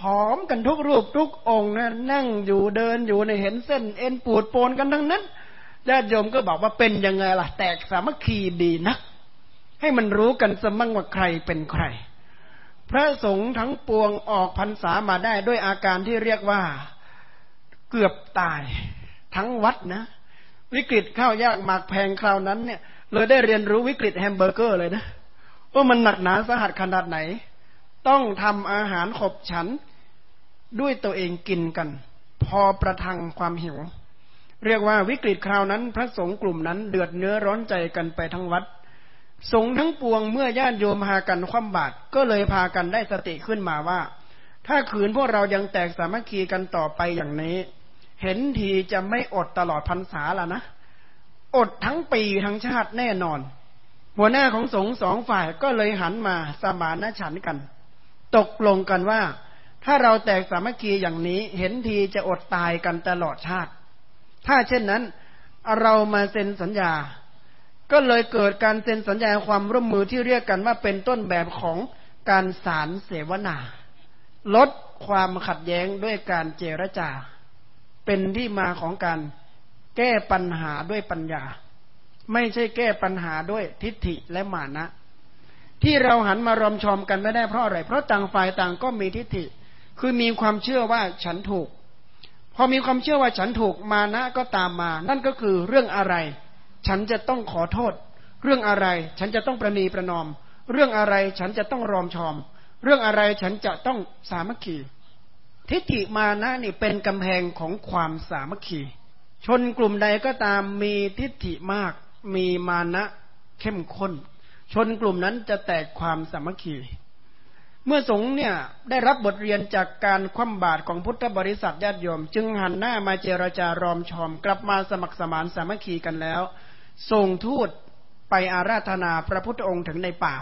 ผอมกันทุกรูปทุกองค์นะนั่งอยู่เดินอยู่ในเห็นเส้น เอ็นปูดโปนกันทั้งนั้นญาติโยมก็บอกว่าเป็นยังไงล่ะ แตกสามัคคีดีนะให้มันรู้กันสมั่งว่าใครเป็นใคร พระสงฆ์ทั้งปวงออกพรรษามาได้ด้วยอาการที่เรียกว่าเกือบตาย ทั้งวัดนะ วิกฤตข้าวยากหมากแพงคราวนั้นเนี่ยเลยได้เรียนรู้วิกฤตแฮมเบอร์เกอร์เลยนะ ว่ามันหนักหนาสาหัสขนาดไหน ต้องทำอาหารขบฉันด้วยตัวเองกินกัน พอประทังความหิว เรียกว่าวิกฤตคราวนั้น พระสงฆ์กลุ่มนั้นเดือดเนื้อร้อนใจกันไปทั้งวัด สงฆ์ทั้งปวงเมื่อญาติโยมพากันคว่ำบาตรก็เลยพากันได้สติขึ้นมาว่า ถ้าขืนพวกเรายังแตกสามัคคีกันต่อไปอย่างนี้ เห็นทีจะไม่อดตลอดพรรษาล้วนะ อดทั้งปีทั้งชาติแน่นอน หัวหน้าของสงฆ์สองฝ่ายก็เลยหันมาสมานฉันกัน ตกลงกันว่า ถ้าเราแตกสามัคคีอย่างนี้เห็นทีจะอดตายกันตลอดชาติ ถ้าเช่นนั้นเรามาเซ็นสัญญา ก็เลยเกิดการเซ็นสัญญาความร่วมมือที่เรียกกันว่าเป็นต้นแบบของการสารเสวนา ลดความขัดแย้งด้วยการเจรจา เป็นที่มาของการแก้ปัญหาด้วยปัญญา ไม่ใช่แก้ปัญหาด้วยทิฏฐิและมานะ ที่เราหันมารอมชอมกันไม่ได้เพราะอะไร เพราะต่างฝ่ายต่างก็มีทิฏฐิ คือมีความเชื่อว่าฉันถูก พอมีความเชื่อว่าฉันถูกมานะก็ตามมา นั่นก็คือเรื่องอะไร ฉันจะต้องขอโทษ เรื่องอะไร ฉันจะต้องประนีประนอม เรื่องอะไรฉันจะต้องรอมชอม เรื่องอะไรฉันจะต้องสามัคคีทิฏฐิมานะนี่เป็นกำแพงของความสามัคคี ชนกลุ่มใดก็ตามมีทิฏฐิมาก มีมานะเข้มข้น ชนกลุ่มนั้นจะแตกความสามัคคีเมื่อสงฆ์เนี่ยได้รับบทเรียนจากการคว่ำบาตรของพุทธบริษัทญาติโยม จึงหันหน้ามาเจรจารอมชอม กลับมาสมัครสมานสามัคคีกันแล้ว ส่งทูตไปอาราธนาพระพุทธองค์ถึงในป่า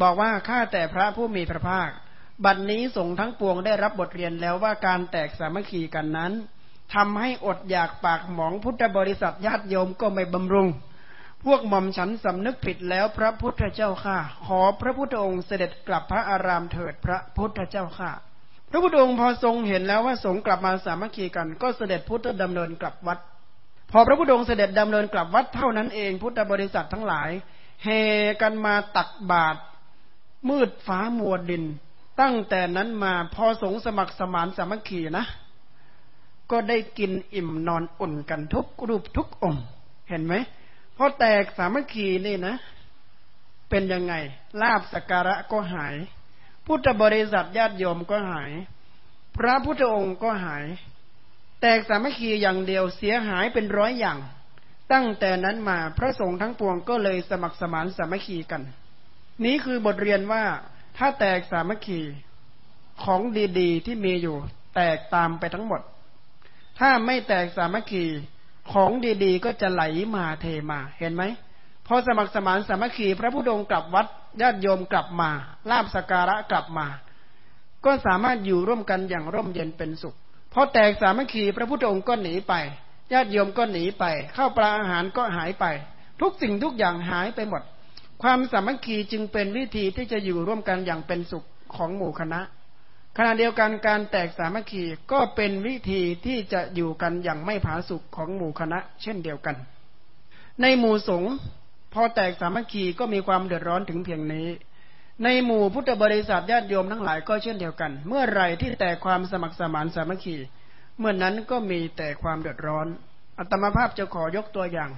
บอกว่าข้าแต่พระผู้มีพระภาค บัดนนี้ส่งทั้งปวงได้รับบทเรียนแล้วว่าการแตกสามัคคีกันนั้น ทำให้อดอยากปากหมองพุทธบริษัทญาติโยมก็ไม่บำรุง พวกหม่อมฉันสำนึกผิดแล้วพระพุทธเจ้าข้าขอพระพุทธองค์เสด็จกลับพระอารามเถิดพระพุทธเจ้าข้าพระพุทธองค์พอทรงเห็นแล้วว่าสงกลับมาสามัคคีกัน ก็เสด็จพุทธดำเนินกลับวัด พอพระพุทธองค์เสด็จดำเนินกลับวัดเท่านั้นเองพุทธบริษัททั้งหลายเฮกันมาตักบาตรมืดฟ้ามัวดิน ตั้งแต่นั้นมาพอสงสมัครสมานสามัคคีนะ ก็ได้กินอิ่มนอนอุ่นกันทุกรูปทุกองค์เห็นไหมพอแตกสามัคคีนี่นะ เป็นยังไง ลาบสการะก็หาย พุทธบริษัทญาติโยมก็หาย พระพุทธองค์ก็หาย แตกสามัคคีอย่างเดียวเสียหายเป็นร้อยอย่าง ตั้งแต่นั้นมาพระสงฆ์ทั้งปวงก็เลยสมัครสมานสามัคคีกัน นี้คือบทเรียนว่าถ้าแตกสามัคคีของดี ๆ ที่มีอยู่ แตกตามไปทั้งหมด ถ้าไม่แตกสามัคคีของดีๆ ก็จะไหลมาเทมาเห็นไหมพอสมัครสมานสามัคคีพระพุทธองกลับวัดญาติโยมกลับมาลาบสการะกลับมา ก็สามารถอยู่ร่วมกันอย่างร่มเย็นเป็นสุขพอแตกสามัคคีพระพุทธองค์ก็หนีไปญาติโยมก็หนีไปข้าวปลาอาหารก็หายไป ทุกสิ่งทุกอย่างหายไปหมด ความสามัคคีจึงเป็นวิธีที่จะอยู่ร่วมกันอย่างเป็นสุขของหมู่คณะ ขณะเดียวกันการแตกสามัคคีก็เป็นวิธีที่จะอยู่กันอย่างไม่ผาสุกของหมู่คณะ เช่นเดียวกัน ในหมู่สงฆ์พอแตกสามัคคีก็มีความเดือดร้อนถึงเพียงนี้ ในหมู่พุทธบริษัทญาติโยมทั้งหลายก็เช่นเดียวกัน เมื่อไรที่แต่ความสมัครสมานสามัคคี เมื่อนนั้นก็มีแต่ความเดือดร้อน อัตมาภาพจะขอยกตัวอย่าง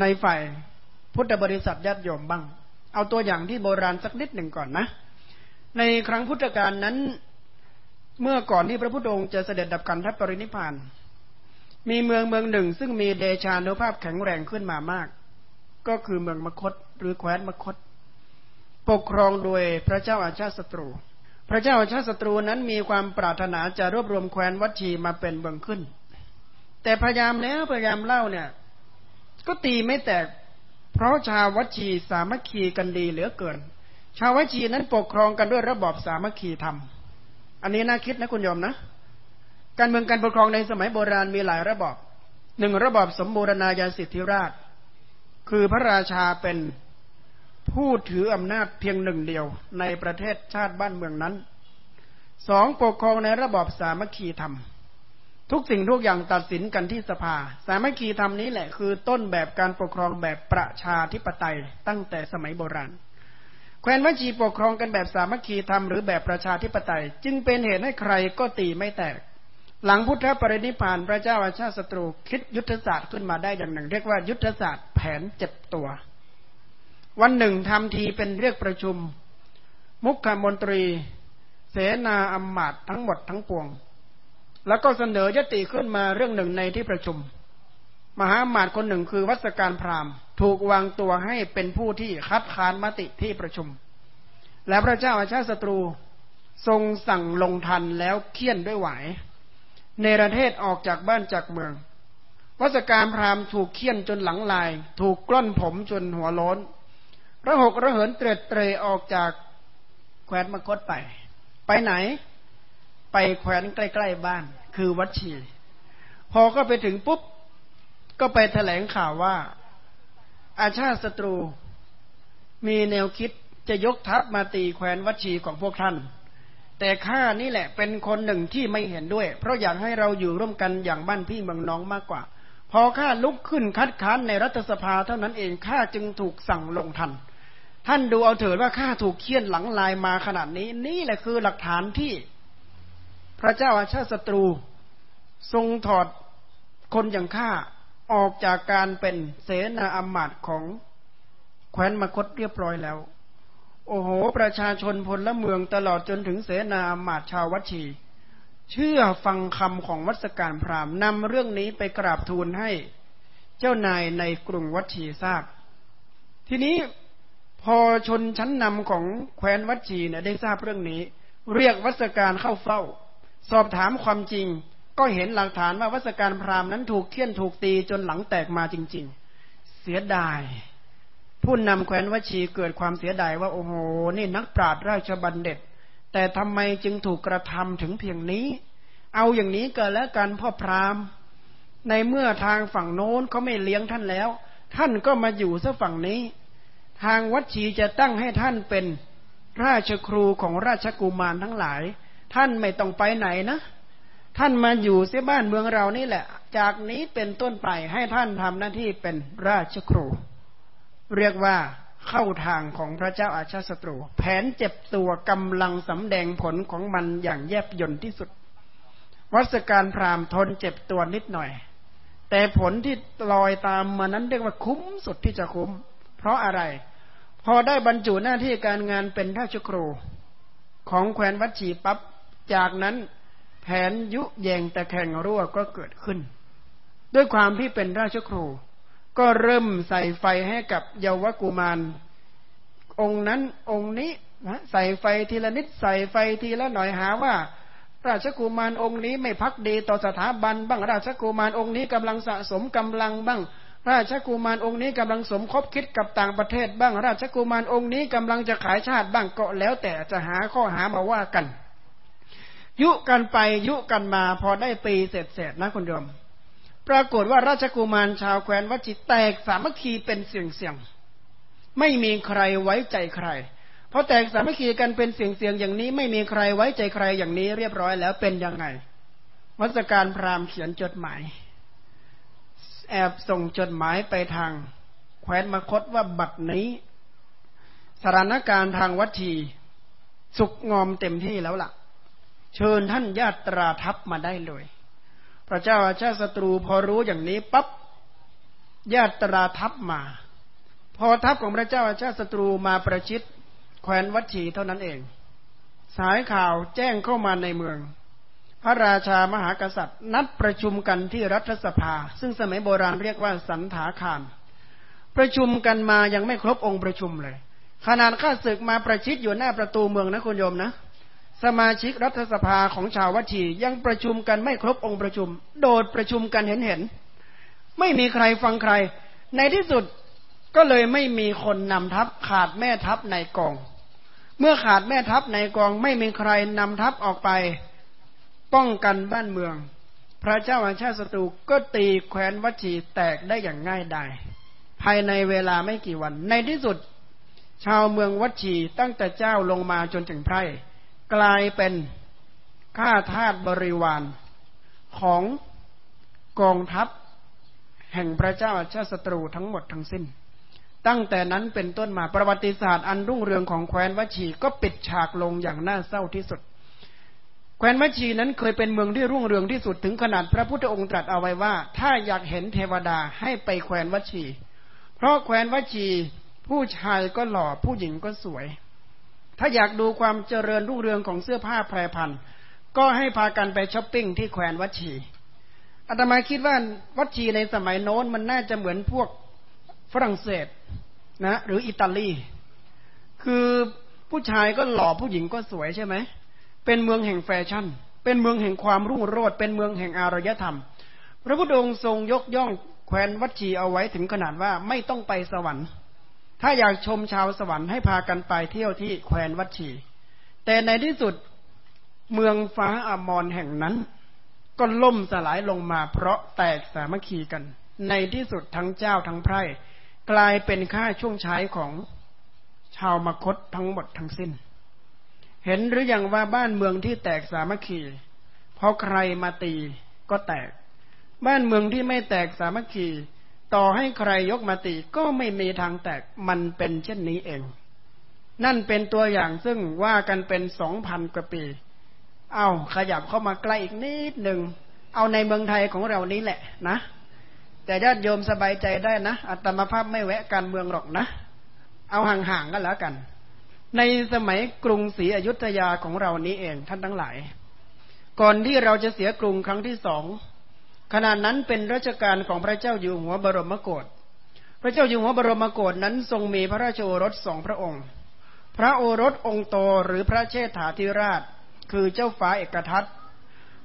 ในฝ่ายพุทธบริษัทญาติโยมบ้าง เอาตัวอย่างที่โบราณสักนิดหนึ่งก่อนนะ ในครั้งพุทธกาลนั้น เมื่อก่อนที่พระพุทธองค์จะเสด็จดับกันทัพปรินิพาน มีเมืองเมืองหนึ่งซึ่งมีเดชานุภาพแข็งแรงขึ้นมามาก ก็คือเมืองมคตหรือแคว้นมคต ปกครองโดยพระเจ้าอาชาติศัตรู พระเจ้าอาชาติศัตรูนั้นมีความปรารถนาจะรวบรวมแคว้นวัชีมาเป็นเบืองขึ้น แต่พยายามแล้วพยายามเล่าเนี่ย ก็ตีไม่แตก เพราะชาววัชีสามัคคีกันดีเหลือเกิน ชาววัชีนั้นปกครองกันด้วยระบอบสามัคคีธรรม อันนี้น่าคิดนะคุณโยมนะ การเมืองการปกครองในสมัยโบราณมีหลายระบอบหนึ่งระบอบสมบูรณาญาสิทธิราช คือพระราชาเป็นผู้ถืออำนาจเพียงหนึ่งเดียวในประเทศชาติบ้านเมืองนั้นสองปกครองในระบอบสามัคคีธรรม ทุกสิ่งทุกอย่างตัดสินกันที่สภา สามัคคีธรรมนี้แหละคือต้นแบบการปกครองแบบประชาธิปไตยตั้งแต่สมัยโบราณ แคว้นวัชีปกครองกันแบบสามัคคีธรรมหรือแบบประชาธิปไตย จึงเป็นเหตุให้ใครก็ตีไม่แตก หลังพุทธปรินิพานพระเจ้าอาชาติศัตรูคิดยุทธศาสตร์ขึ้นมาได้อย่างหนึ่ง เรียกว่ายุทธศาสตร์แผนเจ็บตัว วันหนึ่งทำทีเป็นเรียกประชุม มุขมนตรี เสนาอำมาตย์ทั้งหมดทั้งปวง แล้วก็เสนอยติขึ้นมาเรื่องหนึ่งในที่ประชุม มหาอมาตคนหนึ่งคือวัสการพราหมณ์ ถูกวางตัวให้เป็นผู้ที่คัดค้านมติที่ประชุม และพระเจ้าอาชาติศัตรูทรงสั่งลงทันแล้วเคี่ยนด้วยไหวเนประเทศออกจากบ้านจากเมือง วัสการพราหมณ์ถูกเคี่ยนจนหลังลาย ถูกกล้อนผมจนหัวโล้นระหกระเหินเตร็ดเตรออกจากแคว้นมคตไป ไปไหน ไปแคว้นใกล้ ๆ บ้าน คือวัดชี พอก็ไปถึงปุ๊บ ก็ไปแถลงข่าวว่า อาชาติศัตรูมีแนวคิดจะยกทัพมาตีแคว้นวัชีของพวกท่าน แต่ข้านี่แหละเป็นคนหนึ่งที่ไม่เห็นด้วย เพราะอยากให้เราอยู่ร่วมกันอย่างบ้านพี่เมืองน้องมากกว่า พอข้าลุกขึ้นคัดค้านในรัฐสภาเท่านั้นเองข้าจึงถูกสั่งลงทัน ท่านดูเอาเถิดว่าข้าถูกเคี่ยนหลังลายมาขนาดนี้ นี่แหละคือหลักฐานที่ พระเจ้าอาชาติศัตรู ทรงถอดคนอย่างข้า ออกจากการเป็นเสนาอมาตย์ของแคว้นมคตเรียบร้อยแล้ว โอ้โห ประชาชนพลละเมืองตลอดจนถึงเสนาอมาตย์ชาววัชี เชื่อฟังคำของวัสการพราหมณ์นำเรื่องนี้ไปกราบทูลให้เจ้านายในกรุงวัชีทราบ ทีนี้พอชนชั้นนำของแคว้นวัชีเนี่ยได้ทราบเรื่องนี้ เรียกวัสการเข้าเฝ้า สอบถามความจริง ก็เห็นหลักฐานว่าวัสการพราหมณ์นั้นถูกเคี่ยนถูกตีจนหลังแตกมาจริง ๆ เสียดาย ผู้นำแคว้นวัชีเกิดความเสียดายว่าโอ้โห นี่นักปราชญ์ราชบัณฑิต แต่ทำไมจึงถูกกระทำถึงเพียงนี้ เอาอย่างนี้เกิดแล้วกันพ่อพราหมณ์ ในเมื่อทางฝั่งโน้นเขาไม่เลี้ยงท่านแล้ว ท่านก็มาอยู่ซะฝั่งนี้ ทางวัชีจะตั้งให้ท่านเป็นราชครูของราชกุมารทั้งหลาย ท่านไม่ต้องไปไหนนะ ท่านมาอยู่เสียบ้านเมืองเรานี่แหละ จากนี้เป็นต้นไปให้ท่านทำหน้าที่เป็นราชครู เรียกว่าเข้าทางของพระเจ้าอาชาศัตรู แผนเจ็บตัวกำลังสำแดงผลของมันอย่างแยบยนที่สุด วัสการพราหมณ์ทนเจ็บตัวนิดหน่อย แต่ผลที่ลอยตามมานั้นเรียกว่าคุ้มสุดที่จะคุ้ม เพราะอะไร พอได้บรรจุหน้าที่การงานเป็นราชครู ของแคว้นวัชีปับ๊บจากนั้น แผนยุแยงแต่แข่งรั่วก็เกิดขึ้น ด้วยความที่เป็นราชครู ก็เริ่มใส่ไฟให้กับเยาวกุมาร องค์นั้นองค์นี้ใส่ไฟทีละนิดใส่ไฟทีละหน่อยหาว่า ราชกุมารองค์นี้ไม่พักดีต่อสถาบัน บ้างราชกุมารองค์นี้กำลังสะสมกำลังบ้าง ราชกุมารองค์นี้กำลังสมคบคิดกับต่างประเทศ บ้างราชกุมารองค์นี้กำลังจะขายชาติบ้างก็แล้วแต่จะหาข้อหามาว่ากัน ยุกันไปยุกันมาพอได้ปีเสร็จๆนะคุณโยม ปรากฏว่าราชกุมารชาวแคว้นวัจิตแตกสามัคคีเป็นเสียงๆไม่มีใครไว้ใจใครเพราะแตกสามัคคีกันเป็นเสียงๆอย่างนี้ ไม่มีใครไว้ใจใครอย่างนี้เรียบร้อยแล้วเป็นยังไงวัสการพราหมณ์เขียนจดหมาย แอบส่งจดหมายไปทาง แคว้นมคตว่าบัดนี้สถานการณ์ทางวัตถีสุกงอมเต็มที่แล้วละ่ะ เชิญท่านญาตราทัพมาได้เลย พระเจ้าอาชาติศัตรูพอรู้อย่างนี้ปับ๊บญาตราทัพมา พอทัพของพระเจ้าอาชาติศัตรูมาประชิดแคว้นวัตถีเท่านั้นเอง สายข่าวแจ้งเข้ามาในเมือง พระราชามหากษัตริย์ นัดประชุมกันที่รัฐสภา ซึ่งสมัยโบราณเรียกว่าสันถาคาร ประชุมกันมายังไม่ครบองค์ประชุมเลย ขนาดข้าศึกมาประชิดอยู่หน้าประตูเมืองนะคุณโยมนะ สมาชิกรัฐสภาของชาววัชียังประชุมกันไม่ครบองค์ประชุม โดดประชุมกันเห็นเห็น ไม่มีใครฟังใคร ในที่สุดก็เลยไม่มีคนนำทัพขาดแม่ทัพในกอง เมื่อขาดแม่ทัพในกองไม่มีใครนำทัพออกไป ป้องกันบ้านเมือง พระเจ้าอาชาติศัตรูก็ตีแคว้นวัชีแตกได้อย่างง่ายดายภายในเวลาไม่กี่วัน ในที่สุด ชาวเมืองวัชีตั้งแต่เจ้าลงมาจนถึงไพร่ กลายเป็นข้าทาสบริวารของกองทัพแห่งพระเจ้าชาติศัตรูทั้งหมดทั้งสิ้น ตั้งแต่นั้นเป็นต้นมาประวัติศาสตร์อันรุ่งเรืองของแคว้นวัชีก็ปิดฉากลงอย่างน่าเศร้าที่สุด แคว้นมัชีนั้นเคยเป็นเมืองที่รุ่งเรืองที่สุดถึงขนาดพระพุทธองค์ตรัสเอาไว้ว่า ถ้าอยากเห็นเทวดาให้ไปแคว้นวัชี เพราะแคว้นวัชีผู้ชายก็หล่อผู้หญิงก็สวย ถ้าอยากดูความเจริญรุ่งเรืองของเสื้อผ้าแพรพรรณก็ให้พากันไปช้อปปิ้งที่แคว้นวัชชีอาตมาคิดว่าวัชชีในสมัยโน้นมันน่าจะเหมือนพวกฝรั่งเศสนะ หรืออิตาลี คือผู้ชายก็หล่อผู้หญิงก็สวยใช่ไหม เป็นเมืองแห่งแฟชั่น เป็นเมืองแห่งความรุ่งโรจน์เป็นเมืองแห่งอารยธรรม พระพุทธองค์ทรงยกย่องแคว้นวัชีเอาไว้ถึงขนาดว่าไม่ต้องไปสวรรค์ ถ้าอยากชมชาวสวรรค์ให้พากันไปเที่ยวที่แคว้นวัชี แต่ในที่สุดเมืองฟ้าอมรแห่งนั้น ก็ล่มสลายลงมาเพราะแตกสามัคคีกัน ในที่สุดทั้งเจ้าทั้งไพร่ กลายเป็นค่าช่วงใช้ของชาวมคตทั้งหมดทั้งสิ้น เห็นหรืออยังว่าบ้านเมืองที่แตกสามัคคีเพราะใครมาตีก็แตก บ้านเมืองที่ไม่แตกสามัคคี ต่อให้ใครยกมาตีก็ไม่มีทางแตกมันเป็นเช่นนี้เอง นั่นเป็นตัวอย่างซึ่งว่ากันเป็นสองพันกว่าปี เอาขยับเข้ามาใกล้อีกนิดหนึ่ง เอาในเมืองไทยของเรานี้แหละนะ แต่ญาติโยมสบายใจได้นะอัตมาภาพไม่แวะการเมืองหรอกนะ เอาห่างๆกันแล้วกัน ในสมัยกรุงศรีอยุธยาของเรานี้เองท่านทั้งหลาย ก่อนที่เราจะเสียกรุงครั้งที่สอง ขณะนั้นเป็นรัชกาลของพระเจ้าอยู่หัวบรมโกศพระเจ้าอยู่หัวบรมโกศนั้นทรงมีพระราชโอรสสองพระองค์ พระโอรสองค์โตหรือพระเชษฐาธิราช คือเจ้าฟ้าเอกทัต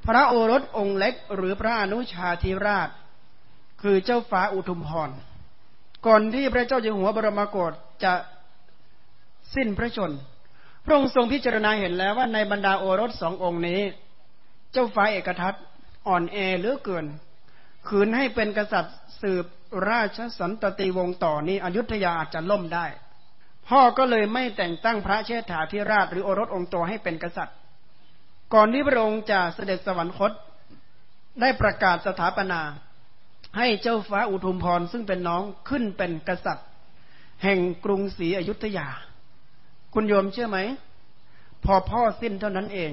พระโอรสองค์เล็กหรือพระอนุชาธิราช คือเจ้าฟ้าอุทุมพร ก่อนที่พระเจ้าอยู่หัวบรมโกศจะสิ้นพระชน พระองค์ทรงพิจารณาเห็นแล้วว่าในบรรดาโอรสสององค์นี้ เจ้าฟ้าเอกทัต อ่อนแอเหลือเกิน ขืนให้เป็นกษัตริย์สืบราชสันตติวงศ์ต่อนี้อยุธยาอาจจะล่มได้ พ่อก็เลยไม่แต่งตั้งพระเชษฐาธิราชหรือโอรสองค์โตให้เป็นกษัตริย์ ก่อนที่พระองค์จะเสด็จสวรรคตได้ประกาศสถาปนาให้เจ้าฟ้าอุทุมพรซึ่งเป็นน้องขึ้นเป็นกษัตริย์ แห่งกรุงศรีอยุธยา คุณโยมเชื่อไหม พอพ่อสิ้นเท่านั้นเอง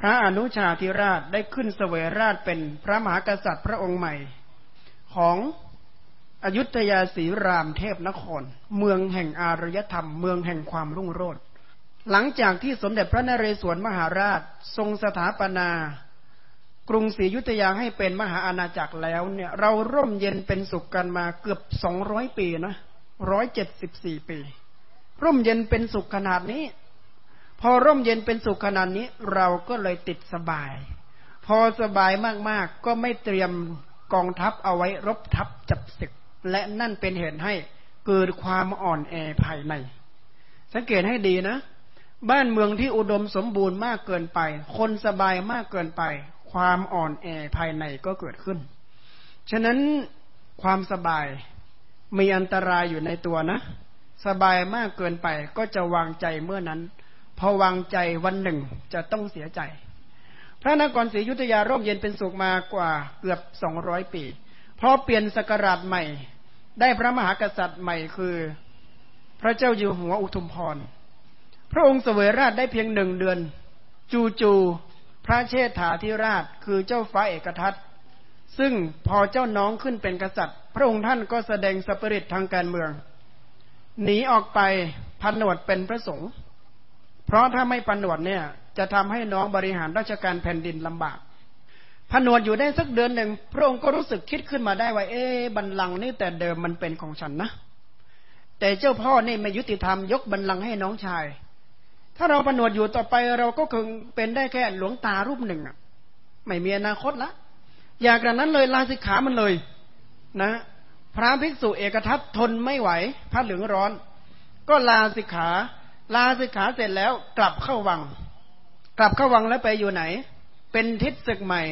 พระอนุชาธิราชได้ขึ้นเสวยราชเป็นพระมหากษัตริย์พระองค์ใหม่ ของอยุธยาศรีรามเทพนคร เมืองแห่งอารยธรรม เมืองแห่งความรุ่งโรจน์หลังจากที่สมเด็จพระนเรศวรมหาราชทรงสถาปนา กรุงศรีอยุธยาให้เป็นมหาอาณาจักรแล้วเนี่ย เราร่มเย็นเป็นสุขกันมาเกือบสองร้อยปีนะร้อยเจ็ดสิบสี่ปี ร่มเย็นเป็นสุขขนาดนี้ พอร่มเย็นเป็นสุขขนาดนี้เราก็เลยติดสบาย พอสบายมากๆก็ไม่เตรียมกองทัพเอาไว้รบทัพจับศึก และนั่นเป็นเหตุให้เกิดความอ่อนแอภายใน สังเกตให้ดีนะ บ้านเมืองที่อุดมสมบูรณ์มากเกินไป คนสบายมากเกินไป ความอ่อนแอภายในก็เกิดขึ้น ฉะนั้นความสบายมีอันตรายอยู่ในตัวนะ สบายมากเกินไปก็จะวางใจเมื่อนั้น พอวางใจวันหนึ่งจะต้องเสียใจ พระนครศรีอยุธยาร่มเย็นเป็นสุขมากว่าเกือบสองร้อยปีเพราะเปลี่ยนสกราชใหม่ ได้พระมหากษัตริย์ใหม่คือ พระเจ้าอยู่หัวอุทุมพร พระองค์เสวยราชได้เพียงหนึ่งเดือน จูจูพระเชษฐาธิราชคือเจ้าฟ้าเอกทัตซึ่งพอเจ้าน้องขึ้นเป็นกษัตริย์ พระองค์ท่านก็แสดงสปริตทางการเมือง หนีออกไปพันหนวดเป็นพระสงฆ์ เพราะถ้าไม่พันหนวดเนี่ย จะทำให้น้องบริหารราชการแผ่นดินลำบากพันวดอยู่ได้สักเดือนหนึ่งพระองค์ก็รู้สึกคิดขึ้นมาได้ว่า เอ๊บัลลังก์นี่แต่เดิมมันเป็นของฉันนะแต่เจ้าพ่อนี่ไม่ยุติธรรมยกบัลลังก์ให้น้องชาย ถ้าเราปนวดอยู่ต่อไปเราก็คงเป็นได้แค่หลวงตารูปหนึ่งอะ ไม่มีอนาคตละอยากนั้นเลยลาสิกขามันเลย นะ พระภิกษุเอกทัตทนไม่ไหวพระเหลืองร้อน ก็ลาสิกขา ลาสิกขาเสร็จแล้วกลับเข้าวัง กลับเข้าวังแล้วไปอยู่ไหน เป็นทิศศึกใหม่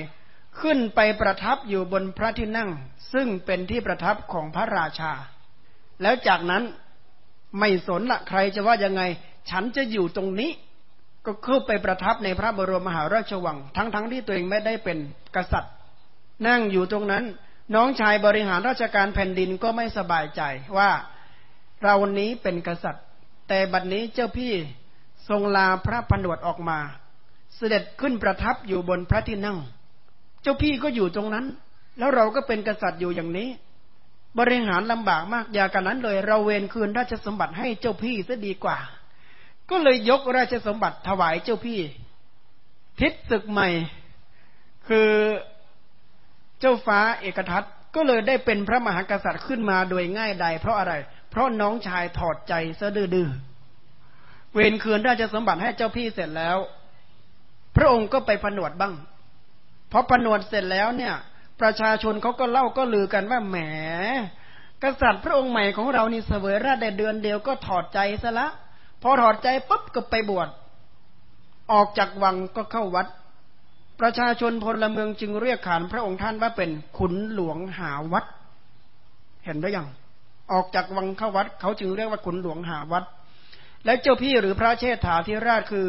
ขึ้นไปประทับอยู่บนพระที่นั่ง ซึ่งเป็นที่ประทับของพระราชา แล้วจากนั้นไม่สนละใครจะว่ายังไง ฉันจะอยู่ตรงนี้ ก็เข้าไปประทับในพระบรมมหาราชวัง ทั้งๆทที่ตัวเองไม่ได้เป็นกษัตริย์ นั่งอยู่ตรงนั้น น้องชายบริหารราชการแผ่นดินก็ไม่สบายใจว่าเรานี้เป็นกษัตริย์ แต่บัดนนี้เจ้าพี่ทรงลาพระผนวดออกมา เสด็จขึ้นประทับอยู่บนพระที่นั่ง เจ้าพี่ก็อยู่ตรงนั้น แล้วเราก็เป็นกษัตริย์อยู่อย่างนี้ บริหารลำบากมากอย่ากันนั้นเลย เราเวนคืนราชสมบัติให้เจ้าพี่ซะดีกว่า ก็เลยยกราชสมบัติถวายเจ้าพี่ ทิศศึกใหม่ คือเจ้าฟ้าเอกทัตก็เลยได้เป็นพระมหากษัตริย์ขึ้นมาโดยง่ายใดเพราะอะไร เพราะน้องชายถอดใจซะดื้อเวรคืนราชสมบัติให้เจ้าพี่เสร็จแล้ว พระองค์ก็ไปผนวดบ้างพอผนวดเสร็จแล้วเนี่ย ประชาชนเขาก็เล่าก็ลือกันว่าแหม กษัตริย์พระองค์ใหม่ของเรานี่เสวยราชได้เดือนเดียวก็ถอดใจซะละพอถอดใจปุ๊บก็ไปบวชออกจากวังก็เข้าวัด ประชาชนพลเมืองจึงเรียกขานพระองค์ท่านว่าเป็นขุนหลวงหาวัด เห็นหรือยัง ออกจากวังเข้าวัด เขาจึงเรียกว่าขุนหลวงหาวัด และเจ้าพี่หรือพระเชษฐาธิราชคือ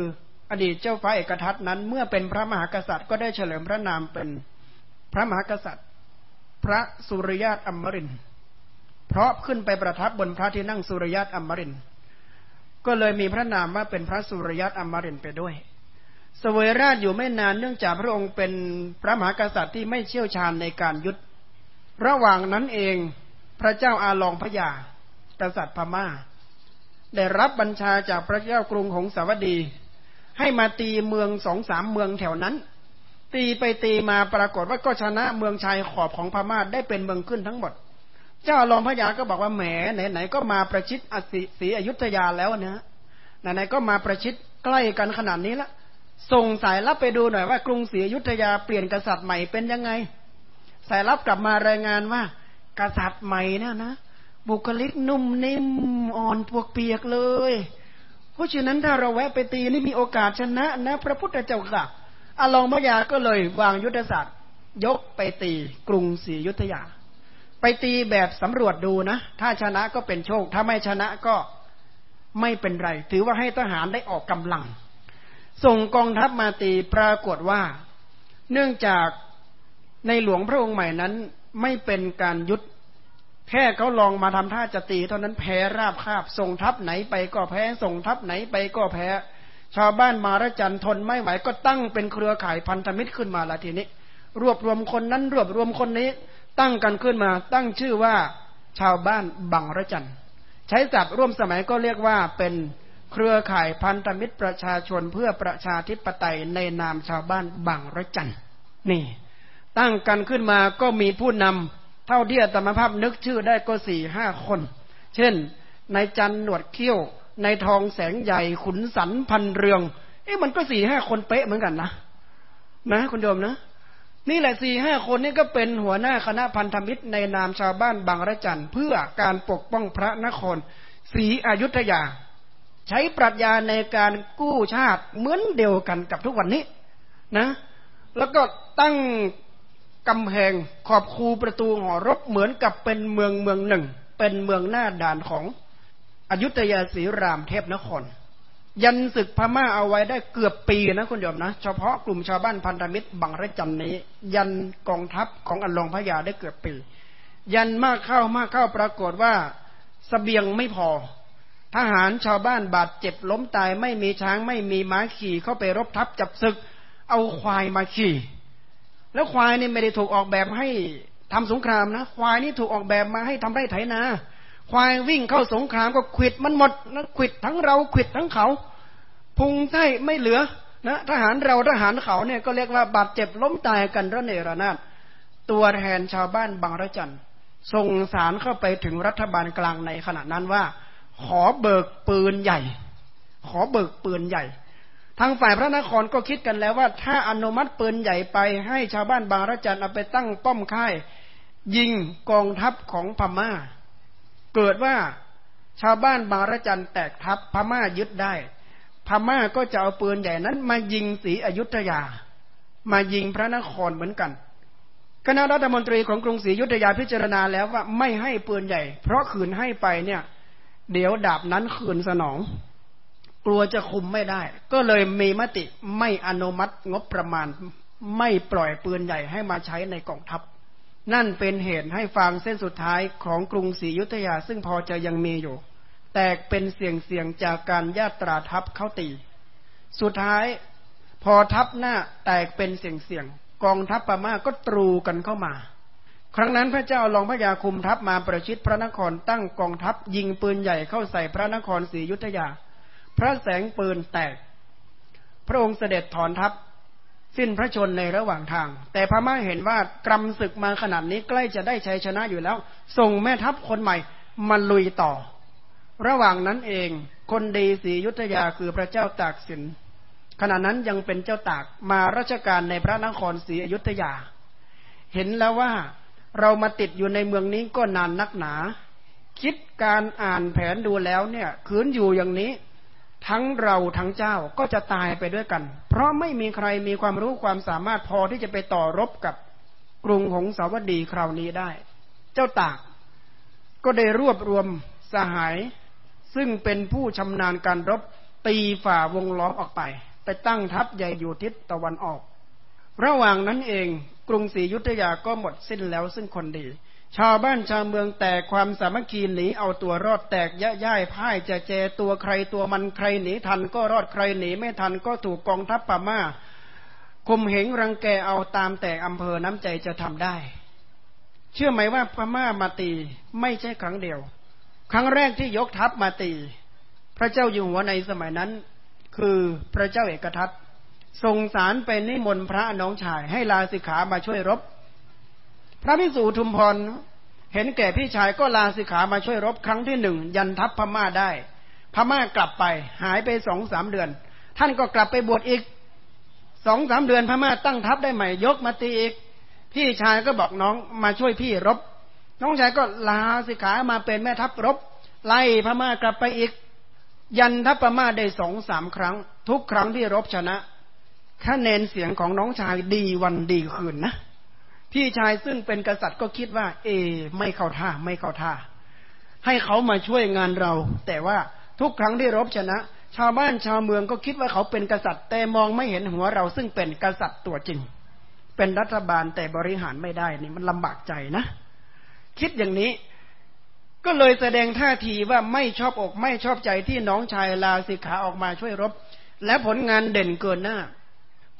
อดีตเจ้าฟ้าเอกทัตนั้น เมื่อเป็นพระมหากษัตริย์ก็ได้เฉลิมพระนามเป็นพระมหากษัตริย์ พระสุริยาตอมรินเพราะขึ้นไปประทับบนพระที่นั่งสุริยาตอมรินก็เลยมีพระนามว่าเป็นพระสุริยาตอมรินไปด้วย สวยราชอยู่ไม่นานเนื่องจากพระองค์เป็นพระมหากษัตริย์ที่ไม่เชี่ยวชาญในการยุทธระหว่างนั้นเอง พระเจ้าอาลองพระยากษัตริย์พมา่า ได้รับบัญชาจากพระเจ้ากรุงของสวัสดี ให้มาตีเมืองสองสามเมืองแถวนั้น ตีไปตีมาปรากฏว่าก็ชนะเมืองชายขอบของพม่าได้เป็นเมืองขึ้นทั้งหมด เจ้ารองพระยาก็บอกว่าแหมไหนๆก็มาประชิดอสีอยุธยาแล้วนะไหนๆก็มาประชิดใกล้กันขนาดนี้ละส่งสายลับไปดูหน่อยว่ากรุงศรีอยุธยาเปลี่ยนกษัตริย์ใหม่เป็นยังไง สายลับกลับมารายงานว่า กษัตริย์ใหม่เนี่ยนะบุคลิกนุ่มนิ่มอ่อนปวกเปียกเลย เพราะฉะนั้นถ้าเราแวะไปตีนี่มีโอกาสชนะนะ พระพุทธเจ้าค่ะอาลองพยาก็เลยวางยุทธศาสตร์ ยกไปตีกรุงศรียุทธยา ไปตีแบบสำรวจดูนะ ถ้าชนะก็เป็นโชค ถ้าไม่ชนะก็ไม่เป็นไร ถือว่าให้ทหารได้ออกกำลัง ส่งกองทัพมาตีปรากฏว่า เนื่องจากในหลวงพระองค์ใหม่นั้น ไม่เป็นการยุทธแค่เขาลองมาทำท่าจะตีเท่านั้นแพ้ราบคาบ ส่งทัพไหนไปก็แพ้ ส่งทัพไหนไปก็แพ้ ชาวบ้านมารจันทนไม่ไหวก็ตั้งเป็นเครือข่ายพันธมิตรขึ้นมาละทีนี้ รวบรวมคนนั้นรวบรวมคนนี้ ตั้งกันขึ้นมา ตั้งชื่อว่า ชาวบ้านบังระจันใช้ศัพท์ร่วมสมัยก็เรียกว่าเป็นเครือข่ายพันธมิตรประชาชนเพื่อประชาธิปไตยในนามชาวบ้านบังระจันนี่ ตั้งกันขึ้นมาก็มีผู้นำเท่าที่อาตมภาพนึกชื่อได้ก็สี่ห้าคน เช่นนายจันหนวดเขี้ยว นายทองแสงใหญ่ขุนสันพันเรือง เอ๊ะมันก็สี่ห้าคนเป๊ะเหมือนกันนะ นะคุณโยมนะ นี่แหละสี่ห้าคนนี่ก็เป็นหัวหน้าคณะพันธมิตรในนามชาวบ้านบางระจันเพื่อการปกป้องพระนครศรีอยุธยา ใช้ปรัชญาในการกู้ชาติเหมือนเดียวกันกับทุกวันนี้นะ แล้วก็ตั้ง กำแพงขอบคูประตูหอรบเหมือนกับเป็นเมืองเมืองหนึ่ง เป็นเมืองหน้าด่านของอยุธยาศรีรามเทพนคร ยันศึกพม่าเอาไว้ได้เกือบปีนะคุณโยมนะ เฉพาะกลุ่มชาวบ้านพันธมิตรบังระจันนี้ ยันกองทัพของอัลลองพระยาได้เกือบปี ยันมากเข้ามากเข้าปรากฏว่าสเสบียงไม่พอ ทหารชาวบ้านบาดเจ็บล้มตายไม่มีช้างไม่มีม้าขี่เข้าไปรบทับจับศึก เอาควายมาขี่ แล้วควายนี่ไม่ได้ถูกออกแบบให้ทำสงครามนะควายนี่ถูกออกแบบมาให้ทำไร่ไถนา ควายวิ่งเข้าสงครามก็ขิดมันหมดนะขิดทั้งเราขิดทั้งเขา พุงไส้ไม่เหลือนะทหารเราทหารเขาเนี่ยก็เรียกว่าบาดเจ็บล้มตายกันระเนระนาดตัวแทนชาวบ้านบางระจันส่งสารเข้าไปถึงรัฐบาลกลางในขณะนั้นว่า ขอเบิกปืนใหญ่ ขอเบิกปืนใหญ่ ทางฝ่ายพระนครก็คิดกันแล้วว่า ถ้าอนุมัติปืนใหญ่ไปให้ชาวบ้านบางระจันเอาไปตั้งป้อมค่าย ยิงกองทัพของพมา่า เกิดว่าชาวบ้านบางระจันแตกทัพพม่ายึดได้ พม่าก็จะเอาปืนใหญ่นั้น มายิงศรีอยุธยา มายิงพระนครเหมือนกันคณะรัฐมนตรีของกรุงศรีอยุธยาพิจารณาแล้วว่าไม่ให้ปืนใหญ่ เพราะขืนให้ไปเนี่ย เดี๋ยวดาบนั้นขืนสนอง กลัวจะคุมไม่ได้ ก็เลยมีมติไม่อนุมัติงบประมาณ ไม่ปล่อยปืนใหญ่ให้มาใช้ในกองทัพ นั่นเป็นเหตุให้ฟังเส้นสุดท้ายของกรุงศรีอยุธยาซึ่งพอจะยังมีอยู่ แตกเป็นเสียงเสียงจากการญาตราทัพเข้าตี สุดท้ายพอทัพหน้าแตกเป็นเสียงเสียงกองทัพปามาก็ตรูกันเข้ามา ครั้งนั้นพระเจ้าลองพระยาคุมทัพมาประชิดพระนครตั้งกองทัพยิงปืนใหญ่เข้าใส่พระนครศรีอยุธยา พระแสงปืนแตก พระองค์เสด็จถอนทัพ สิ้นพระชนในระหว่างทาง แต่พม่าเห็นว่ากรรมศึกมาขนาดนี้ใกล้จะได้ชัยชนะอยู่แล้ว ส่งแม่ทัพคนใหม่มาลุยต่อ ระหว่างนั้นเองคนดีศรียุทธยาคือพระเจ้าตากสินขณะนั้นยังเป็นเจ้าตากมาราชการในพระนครศรีอยุธยา เห็นแล้วว่าเรามาติดอยู่ในเมืองนี้ก็นานนักหนา คิดการอ่านแผนดูแล้วเนี่ย คืนอยู่อย่างนี้ ทั้งเราทั้งเจ้าก็จะตายไปด้วยกัน เพราะไม่มีใครมีความรู้ความสามารถพอที่จะไปต่อรบกับกรุงหงสาวดีคราวนี้ได้ เจ้าตากก็ได้รวบรวมสหาย ซึ่งเป็นผู้ชำนาญการรบตีฝ่าวงล้อมออกไป ไปตั้งทัพใหญ่อยู่ทิศตะวันออก ระหว่างนั้นเองกรุงศรียุธยาก็หมดสิ้นแล้วซึ่งคนดี ชาวบ้านชาวเมืองแตกความสามัคคีหนีเอาตัวรอดแตกยะย่ายพ่ายจะเจตัวใครตัวมันใครหนีทันก็รอดใครหนีไม่ทันก็ถูกกองทัพปามาคมเหงรังแกเอาตามแต่อำเภอน้ำใจจะทำได้ เชื่อไหมว่าพม่ามาตีไม่ใช่ครั้งเดียว ครั้งแรกที่ยกทัพมาตี พระเจ้าอยู่หัวในสมัยนั้น คือพระเจ้าเอกทัตส่งสารไปนิมนต์พระน้องชายให้ลาสิกขามาช่วยรบ พระพิสุทุมพรเห็นแก่พี่ชายก็ลาสิกขามาช่วยรบครั้งที่หนึ่งยันทัพพม่าได้ พม่ากลับไป หายไปสองสามเดือน ท่านก็กลับไปบวชอีกสองสามเดือนพม่าตั้งทัพได้ใหม่ยกมาตีอีก พี่ชายก็บอกน้องมาช่วยพี่รบ น้องชายก็ลาสิกขามาเป็นแม่ทัพรบ ไล่พม่ากลับไปอีก ยันทัพม่าได้สองสามครั้ง ทุกครั้งที่รบชนะคะแนนเสียงของน้องชายดีวันดีคืนนะ พี่ชายซึ่งเป็นกษัตริย์ก็คิดว่า เอ ไม่เข้าท่าไม่เข้าท่า ให้เขามาช่วยงานเรา แต่ว่าทุกครั้งที่รบชนะ ชาวบ้านชาวเมืองก็คิดว่าเขาเป็นกษัตริย์ แต่มองไม่เห็นหัวเราซึ่งเป็นกษัตริย์ตัวจริง เป็นรัฐบาลแต่บริหารไม่ได้นี่มันลำบากใจนะ คิดอย่างนี้ก็เลยแสดงท่าทีว่าไม่ชอบอกไม่ชอบใจที่น้องชายลาสิกขาออกมาช่วยรบ และผลงานเด่นเกินหน้า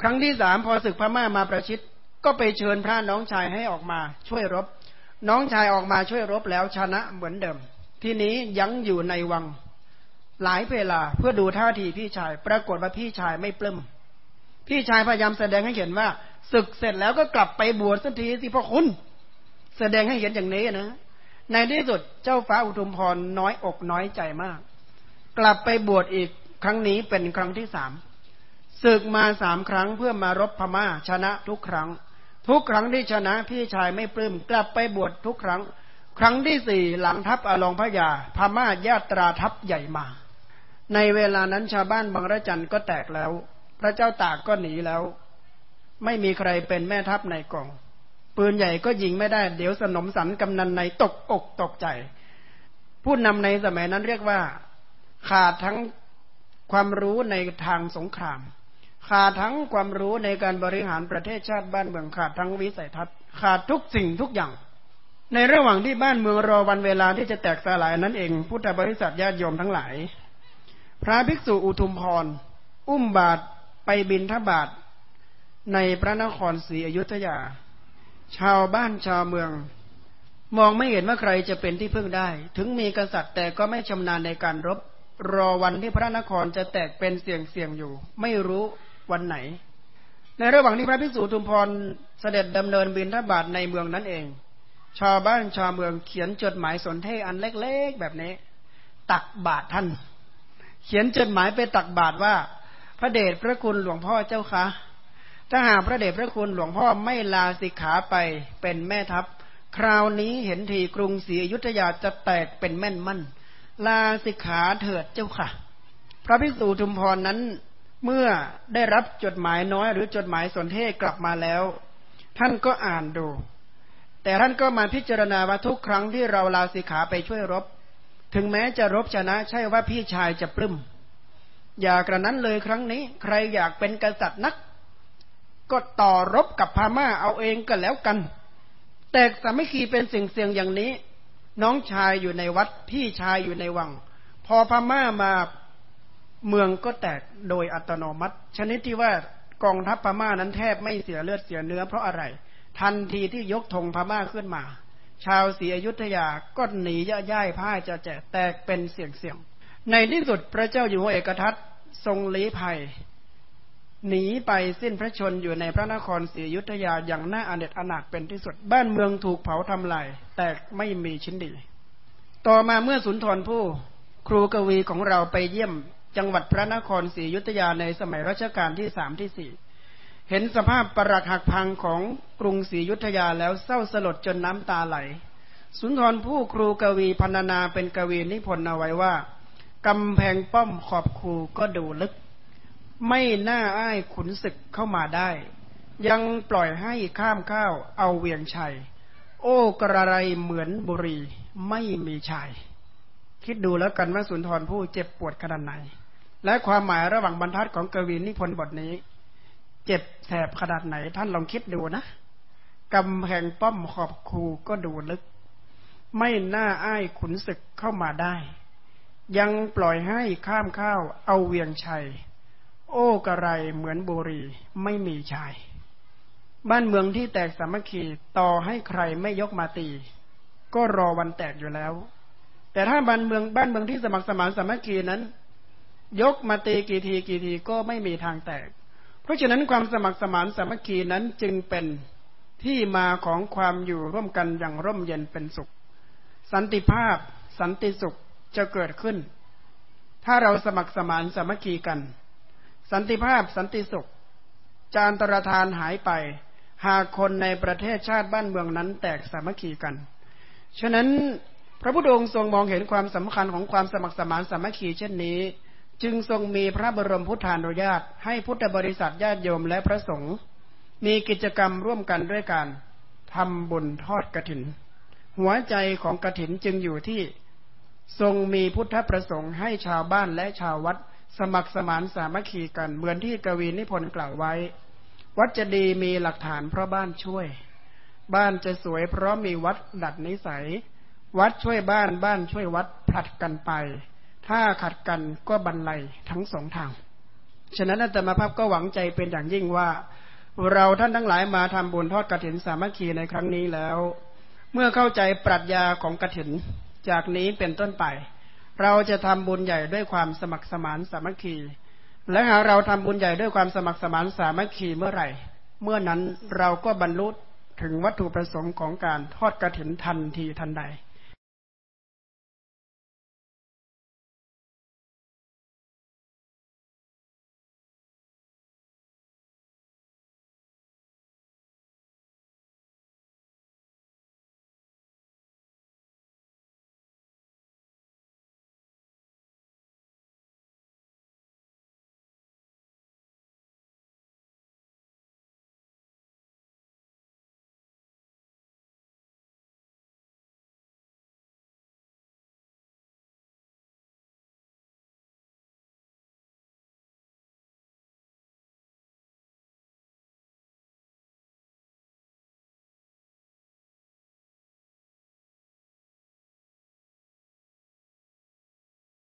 ครั้งที่สามพอศึกพม่ามาประชิด ก็ไปเชิญพระน้องชายให้ออกมาช่วยรบ น้องชายออกมาช่วยรบแล้วชนะเหมือนเดิม ทีนี้ยังอยู่ในวังหลายเวลาเพื่อดูท่าทีพี่ชาย ปรากฏว่าพี่ชายไม่ปลื้มพี่ชายพยายามแสดงให้เห็นว่าศึกเสร็จแล้วก็กลับไปบวชสักทีสิพ่อคุณ แสดงให้เห็นอย่างนี้นะในที่สุดเจ้าฟ้าอุทุมพรน้อยอกน้อยใจมาก กลับไปบวชอีกครั้งนี้เป็นครั้งที่สามศึกมาสามครั้งเพื่อมารบพม่าชนะทุกครั้ง ทุกครั้งที่ชนะพี่ชายไม่ปลื้มกลับไปบวชทุกครั้ง ครั้งที่สี่หลังทัพอลองพระยาพม่าญาตราทัพใหญ่มา ในเวลานั้นชาวบ้านบางระจันก็แตกแล้ว พระเจ้าตากก็หนีแล้ว ไม่มีใครเป็นแม่ทัพในกอง ปืนใหญ่ก็ยิงไม่ได้ เดี๋ยวสนมสันกำนันในตกอกตกใจ ผู้นำในสมัยนั้นเรียกว่า ขาดทั้งความรู้ในทางสงคราม ขาดทั้งความรู้ในการบริหารประเทศชาติบ้านเมืองขาดทั้งวิสัยทัศน์ขาดทุกสิ่งทุกอย่าง ในระหว่างที่บ้านเมืองรอวันเวลาที่จะแตกสลายนั้นเอง พุทธบริษัทญาติโยมทั้งหลาย พระภิกษุอุทุมพร อุ้มบาทไปบินทบาทในพระนครศรีอยุธยา ชาวบ้านชาวเมือง มองไม่เห็นว่าใครจะเป็นที่พึ่งได้ ถึงมีกษัตริย์แต่ก็ไม่ชำนาญในการรบ รอวันที่พระนครจะแตกเป็นเสียงเสียงอยู่ ไม่รู้ วันไหน ในระหว่างที่พระภิกษุทุมพรเสด็จดำเนินบินทบาทในเมืองนั้นเอง ชาวบ้านชาวเมืองเขียนจดหมายสนเทอันเล็กๆแบบนี้ ตักบาทท่าน เขียนจดหมายไปตักบาทว่า พระเดชพระคุณหลวงพ่อเจ้าคะถ้าหากพระเดชพระคุณหลวงพ่อไม่ลาสิกขาไปเป็นแม่ทัพ คราวนี้เห็นทีกรุงศรีอยุธยาจะแตกเป็นแม่นมั่น ลาสิกขาเถิดเจ้าค่ะ พระภิกษุทุมพรนั้น เมื่อได้รับจดหมายน้อยหรือจดหมายสนเทศกลับมาแล้ว ท่านก็อ่านดู แต่ท่านก็มาพิจารณาว่าทุกครั้งที่เราลาสิกขาไปช่วยรบ ถึงแม้จะรบชนะ ใช่ว่าพี่ชายจะปลื้มอย่ากระนั้นเลยครั้งนี้ ใครอยากเป็นกษัตริย์นัก ก็ต่อรบกับพม่าเอาเองก็แล้วกัน แต่สามัคคีเป็นสิ่งเสี่ยงอย่างนี้ น้องชายอยู่ในวัดพี่ชายอยู่ในวัง พอพม่ามา เมืองก็แตกโดยอัตโนมัติ ชนิดที่ว่ากองทัพพม่านั้นแทบไม่เสียเลือดเสียเนื้อเพราะอะไร ทันทีที่ยกธงพม่าขึ้นมา ชาวศรีอยุธยาก็หนีย่าย่ายพ่ายจะแจกแตกเป็นเสียงเสียงในที่สุดพระเจ้าอยู่หัวเอกทัตทรงลี้ภัย หนีไปสิ้นพระชนอยู่ในพระนครศรีอยุธยาอย่างน่าอเนจอนาถเป็นที่สุด บ้านเมืองถูกเผาทำลายแต่ไม่มีชิ้นดี ต่อมาเมื่อสุนทรผู้ครูกวีของเราไปเยี่ยม จังหวัดพระนครศรีอยุธยาในสมัยรัชกาลที่สามที่สี่เห็นสภาพปรักหักพังของกรุงศรีอยุธยาแล้วเศร้าสลดจนน้ำตาไหล สุนทรผู้ครูกวีพรรณนาเป็นกวีนิพนธ์เอาไว้ว่ากำแพงป้อมขอบคูก็ดูลึก ไม่น่าอ้ายขุนศึกเข้ามาได้ ยังปล่อยให้ข้ามข้าวเอาเวียงชัย โอ้กระไรเหมือนบุรีไม่มีชาย คิดดูแล้วกันว่าสุนทรผู้เจ็บปวดขนาดไหน และความหมายระหว่างบรรทัดของกวีนิพนธ์บทนี้ เจ็บแสบขนาดไหนท่านลองคิดดูนะกำแพงป้อมขอบคูก็ดูลึก ไม่น่าอ้ายขุนศึกเข้ามาได้ ยังปล่อยให้ข้ามข้าวเอาเวียงชัย โอ้กระไรเหมือนบุรีไม่มีชาย บ้านเมืองที่แตกสามัคคีต่อให้ใครไม่ยกมาตี ก็รอวันแตกอยู่แล้ว แต่ถ้าบ้านเมืองบ้านเมืองที่สมัครสมานสามัคคีนั้น ยกมาตีกี่ทีกี่ทีก็ไม่มีทางแตก เพราะฉะนั้นความสมัครสมานสามัคคีนั้นจึงเป็นที่มาของความอยู่ร่วมกันอย่างร่มเย็นเป็นสุข สันติภาพ สันติสุขจะเกิดขึ้น ถ้าเราสมัครสมานสามัคคีกัน สันติภาพสันติสุข จานตรธานหายไป หากคนในประเทศชาติบ้านเมืองนั้นแตกสามัคคีกัน ฉะนั้นพระพุทธองค์ทรงมองเห็นความสำคัญของความสมัครสมานสามัคคีเช่นนี้ จึงทรงมีพระบรมพุทธานุญาตให้พุทธบริษัทญาติโยมและพระสงฆ์มีกิจกรรมร่วมกันด้วยการทำบุญทอดกระถิน หัวใจของกระถินจึงอยู่ที่ทรงมีพุทธประสงค์ให้ชาวบ้านและชาววัดสมัครสมานสามัคคีกันเหมือนที่กวีนิพนธ์กล่าวไว้ วัดจะดีมีหลักฐานเพราะบ้านช่วย บ้านจะสวยเพราะมีวัดดัดนิสัย วัดช่วยบ้านบ้านช่วยวัดผลัดกันไป ถ้าขัดกันก็บรรลัยทั้งสองทาง ฉะนั้นอาตมาภาพก็หวังใจเป็นอย่างยิ่งว่า เราท่านทั้งหลายมาทำบุญทอดกระถินสามัคคีในครั้งนี้แล้ว เมื่อเข้าใจปรัชญาของกระถินจากนี้เป็นต้นไป เราจะทำบุญใหญ่ด้วยความสมัครสมานสามัคคี และหากเราทำบุญใหญ่ด้วยความสมัครสมานสามัคคีเมื่อไหร่ เมื่อนั้นเราก็บรรลุถึงวัตถุประสงค์ของการทอดกระถินทันทีทันใด